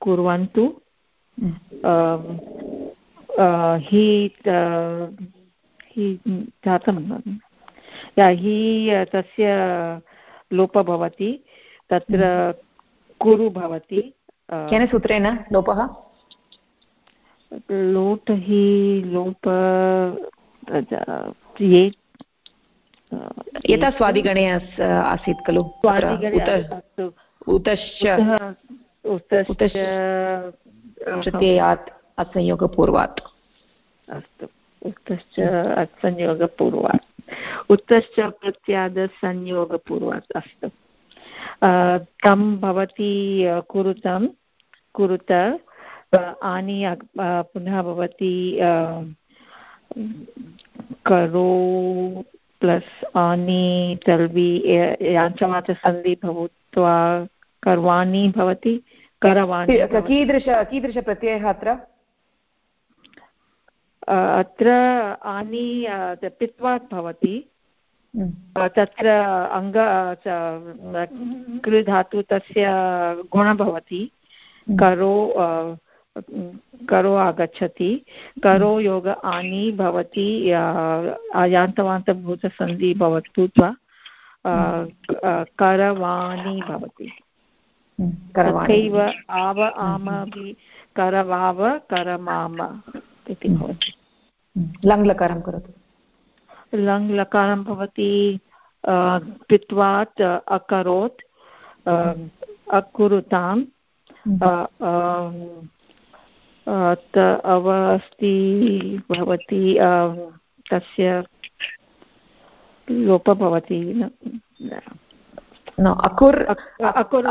कुर्वन्तु. हि हि जातं हि तस्य लोपः भवति। तत्र कुरु भवति केन सूत्रेण लोपः? लोट हि लोप ये यथा स्वादिगणे आसीत् खलु? उतश्च प्रत्ययात् असंयोगपूर्वात् अस्तु। उत्तश्च संयोगपूर्वात् उत्तश्च प्रत्यादसंयोगपूर्वात् अस्तु तं भवती कुरुतं कुरुत आनीय पुनः भवती करो प्लस् आनि तल्वि याञ्चमाचसन्धि भूत्वा कर्वाणि भवति करवाणि कीदृश कीदृशप्रत्ययः अत्र? अत्र आनि पित्वात् भवति। तत्र अङ्ग कृधातु तस्य गुणः भवति। करो करो आगच्छति। करो योग आनि भवति यान्तवान्तभूतसन्धि भवतु त्वा। करवाणि भवति। तथैव आव आमपि करवाव करमाम। इति भवति। लङ्लकारं करोतु। लङ्लकारं भवति पित्वात् अकरोत् अकुरुताम् अव अस्ति भवति तस्य लोपः भवति न अकुर् अकुर्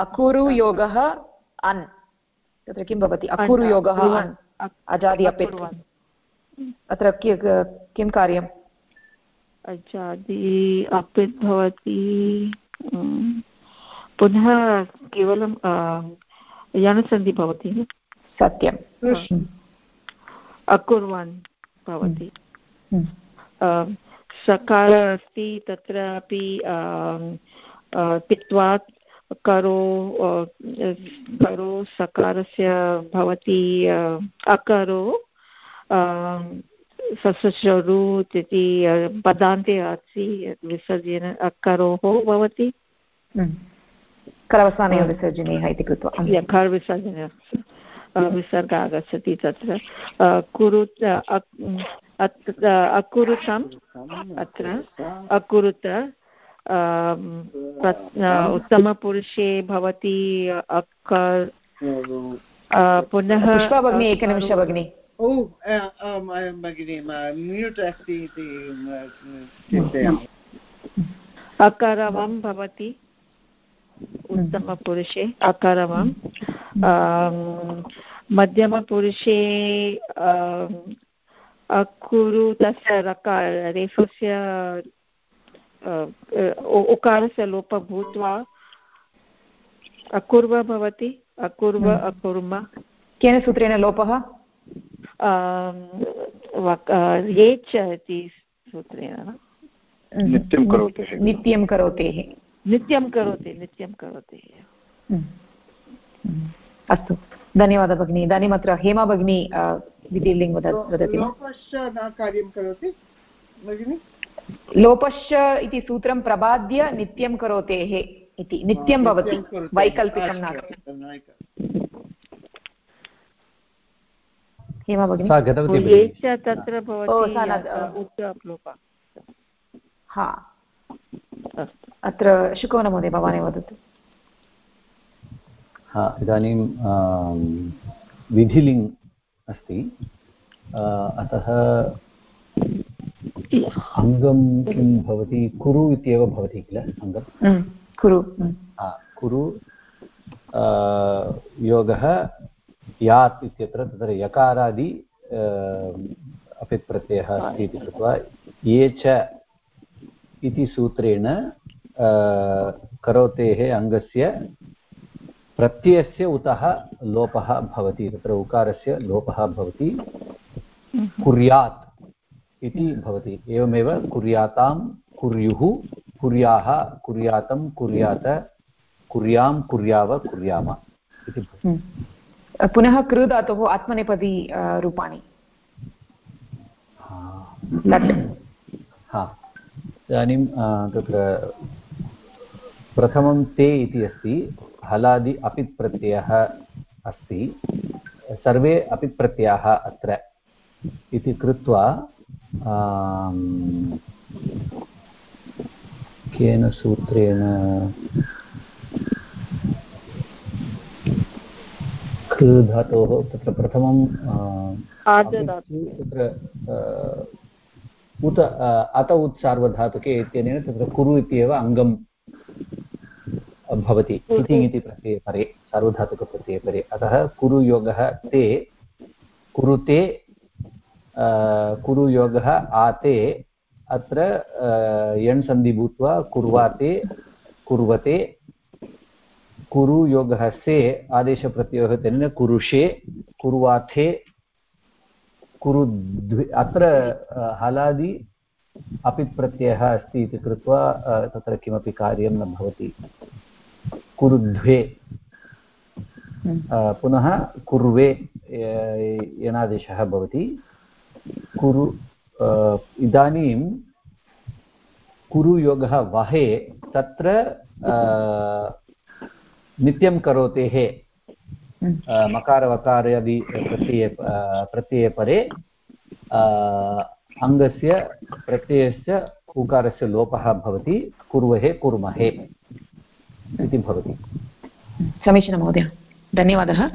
अकुरुयोगः अन्। तत्र किं भवति? अकुरुयोगः अन्। अजादि अपित् अत्र किं कार्यम्? अजादि अपित् भवति पुनः केवलं यणसन्धि भवति सत्यं अकुर्वन् भवति। सकार अस्ति तत्रापि पित्वात् करो करो सकारस्य भवति अकरो ससृरुत् इति पदान्ते अस्ति विसर्जन अकरोः भवति। करवसानयो विसर्जनीयः इति कृत्वा। खरविसर्जने विसर्ग आगच्छति तत्र। कुरु अकुरुतम् अत्र अकुरुत उत्तमपुरुषे भवति अक् पुनः पुष्पा भगिनी एकनिमिष भगिनि। ओ भगिनि म्यूट् अस्ति इति चिन्तयामि। अकरवं भवति उत्तमपुरुषे अकरवं। मध्यमपुरुषे अकुरु तस्य रकार रेफस्य उकारस्य लोपः भूत्वा अकुर्व भवति अकुर्व हम्म। अकुर्म। केन सूत्रेण लोपः? येच् इति सूत्रेण। नित्यं करोति नित्यं करोतेः नित्यं करोति नित्यं करोति हम्म। हम्म। अस्तु। धन्यवादः भगिनी। इदानीम् अत्र हेमा भगिनी विधिलिङ्ग् वद वदति कार्यं करोति भगिनि? लोपश्च इति सूत्रं प्रबाद्य नित्यं करोतेः इति नित्यं भवति वैकल्पिकं नास्ति। हेमा भगिनी? तत्र हा। अत्र भवानेव वदतु। हा इदानीं विधिलिङ् अस्ति। अतः अङ्गं किं भवति? कुरु इत्येव भवति किल अङ्गं कुरु कुरु योगः यात् इत्यत्र तत्र यकारादि प्रत्ययः अस्ति इति कृत्वा ये च इति सूत्रेण करोतेः अङ्गस्य प्रत्ययस्य उतः लोपः भवति। तत्र उकारस्य लोपः भवति। कुर्यात् इति भवति। एवमेव कुर्यातां कुर्युः कुर्याः कुर्यातं कुर्यात कुर्यां कुर्याव कुर्याम इति हम्म। पुनः कृ धातोः आत्मनेपदी रूपाणि। हा। इदानीं तत्र प्रथमं ते इति अस्ति हलादि अपित् प्रत्ययः अस्ति सर्वे अपित् प्रत्ययाः अत्र इति कृत्वा केन सूत्रेण धातोः तत्र प्रथमं तत्र उत अत उत्सार्वधातुके इत्यनेन तत्र कुरु इत्येव अङ्गं भवति। इति इति प्रत्यये परे सार्वधातुकप्रत्यये परे। अतः कुरुयोगः ते कुरुते कुरुयोगः आते अत्र यण् सन्धि भूत्वा कुर्वाते कुर्वते कुरुयोगः से आदेशप्रत्ययोः तेन कुरुषे कुर्वाथे कुरुद्वि अत्र हलादि अपित् प्रत्ययः अस्ति इति कृत्वा तत्र किमपि कार्यं न भवति कुरुध्वे हम्म। पुनः कुर्वे यनादेशः भवति कुरु इदानीं कुरुयोगः वहे, तत्र नित्यं करोतेः हम्म। मकारवकारादि प्रत्यये प्रत्यये परे अङ्गस्य, प्रत्ययस्य, उकारस्य लोपः भवति कुर्वहे कुर्महे इति भवति। समीचीनं महोदय। धन्यवादः।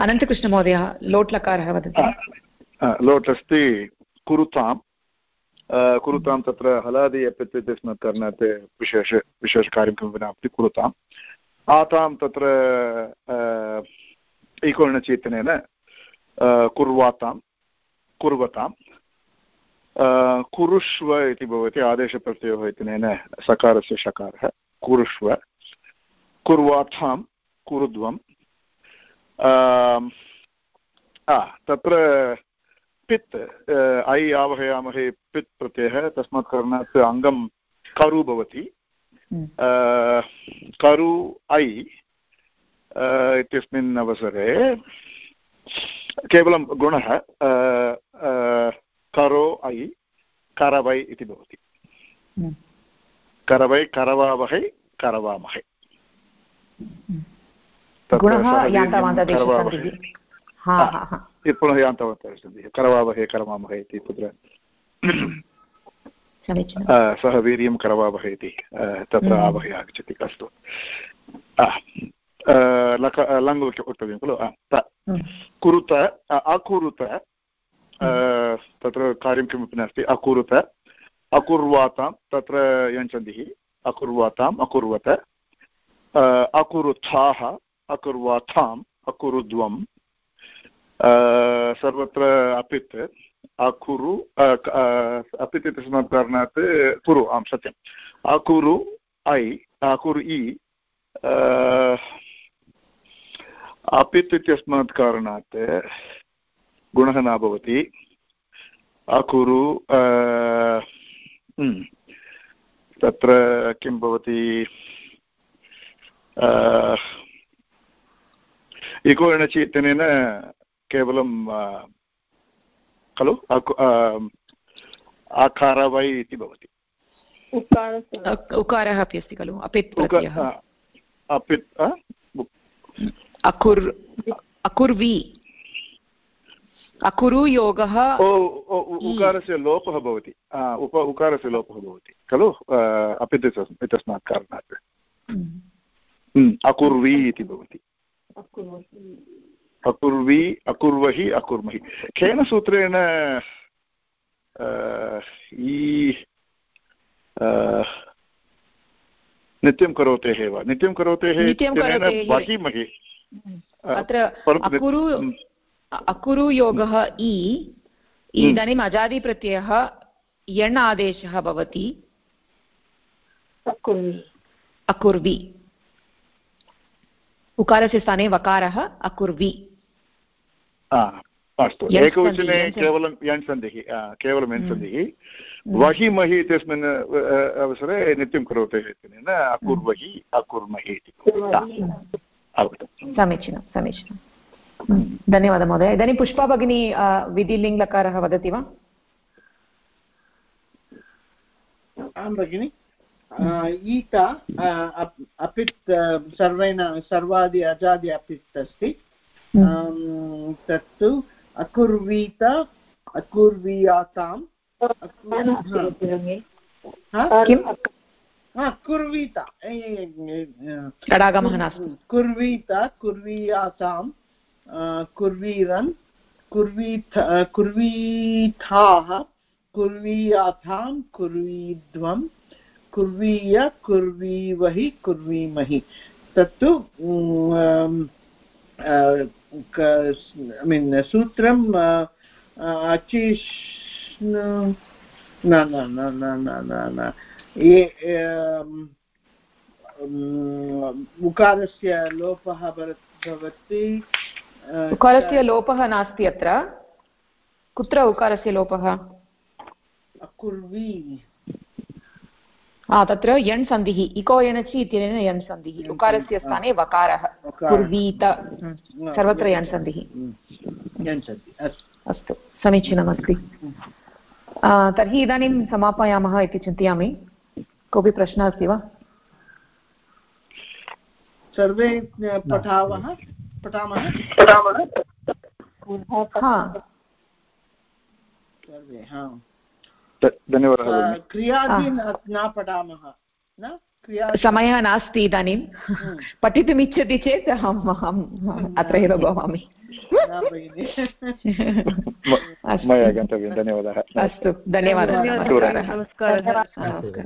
अनन्तकृष्णमहोदय लोट् लकारः वदति। लोट् अस्ति कुरुतां कुरुतां तत्र हलादि अपित् कारणात् विशेष विशेषकार्यं किमपि नास्ति कुरुताम्। आतां तत्र एकोणचेतनेन कुर्वातां कुर्वतां कुरुष्व इति भवति, आदेशप्रत्ययोः इत्यनेन सकारस्य शकारः, कुरुष्व। कुर्वाथां कुरुध्वं तत्र पित् ऐ आवहयामहे पित् प्रत्ययः तस्मात् कारणात् अङ्गं करु भवति। हम्म। करु ऐ इत्यस्मिन् अवसरे केवलं गुणः करो ऐ करवै इति भवति। हम्म। करवै करवावहै करवामहे। पुनः यान्तवन्तः करवावहे करवामहे इति तत्र सः वीर्यं करवावहे इति तत्र। आवहे आगच्छति अस्तु लक लङ् वक्तव्यं खलु। कुरुत अकुरुत तत्र कार्यं किमपि नास्ति अकुरुत अकुर्वातां तत्र यञ्चन्दिः अकुर्वाताम् अकुर्वत अकुरुथाः अकुर्वाथाम् अकुरुद्वम् सर्वत्र अपित् अकुरु अपित् इत्यस्मात् कारणात् कुरु आं सत्यम् अकुरु ऐ अकुरु इ अपित् इत्यस्मात् कारणात् गुणः न भवति अकुरु तत्र किं भवति इको एणचि केवलं खलु? आकार वै इति भवति। उकारः अपि अस्ति खलु? अपित् अपित् अकुर् अकुर्वि। अकुरु योगः उकारस्य लोपः भवति। उप उकारस्य लोपः भवति। खलु? अपित् इत्यस्मात् कारणात्। हम्म। हम्म, अकुर्वी इति भवति। अकुर्वी अकुर्वहि अकुर्महि। केन सूत्रेण नित्यं करोतेः वा नित्यं करोतेः बहिमहि अत्र अकुरु अकुरुयोगः इ इदानीम् अजादिप्रत्ययः यण् आदेशः भवति। अकुर्वि। उकारस्य स्थाने वकारः अकुर्वि। अस्तु। एकवचने केवलं यण् सन्धिः केवलं यण् सन्धिः वहिमहि इत्यस्मिन् अवसरे नित्यं करोति इत्यनेन अकुर्वहि अकुर्महि इति समीचीनं समीचीनं। धन्यवादः महोदय। इदानीं पुष्पा भगिनी विधिलिङ्गलकारः वदति वा? आं भगिनि ईता अपित् सर्वेण सर्वादि अजादि अपित् अस्ति। हम्म। तत्तु अकुर्वीत अकुर्वीयाताम्। कुर्वीत कुर्वीत कुर्वीयाताम् कुर्वीरन् कुर्वीथ कुर्वीथाः कुर्वीयाथां कुर्वीध्वं कुर्वीय कुर्वीवहि कुर्वीमहि। तत्तु ऐ मीन् सूत्रं अचिष् न न न न न उकारस्य लोपः भवति उकारस्य लोपः नास्ति अत्र कुत्र उकारस्य लोपः अकुर्वी तत्र यण् सन्धिः इको यणचि इत्यनेन यण् सन्धिः उकारस्य स्थाने वकारः कुर्वीत सर्वत्र यण् सन्धिः। अस्तु। समीचीनमस्ति। तर्हि इदानीं समापयामः इति चिन्तयामि। कोऽपि प्रश्नः अस्ति वा? सर्वे पठावः? पठामः। सर्वे हा। धन्यवादः क्रियादि न पठामः न? समयः नास्ति इदानीं। हम्म। पठितुमिच्छति चेत् अहम् अहम् अत्र एव भवामि। मया गन्तव्यं। धन्यवादः। अस्तु। धन्यवादः। नमस्कारः।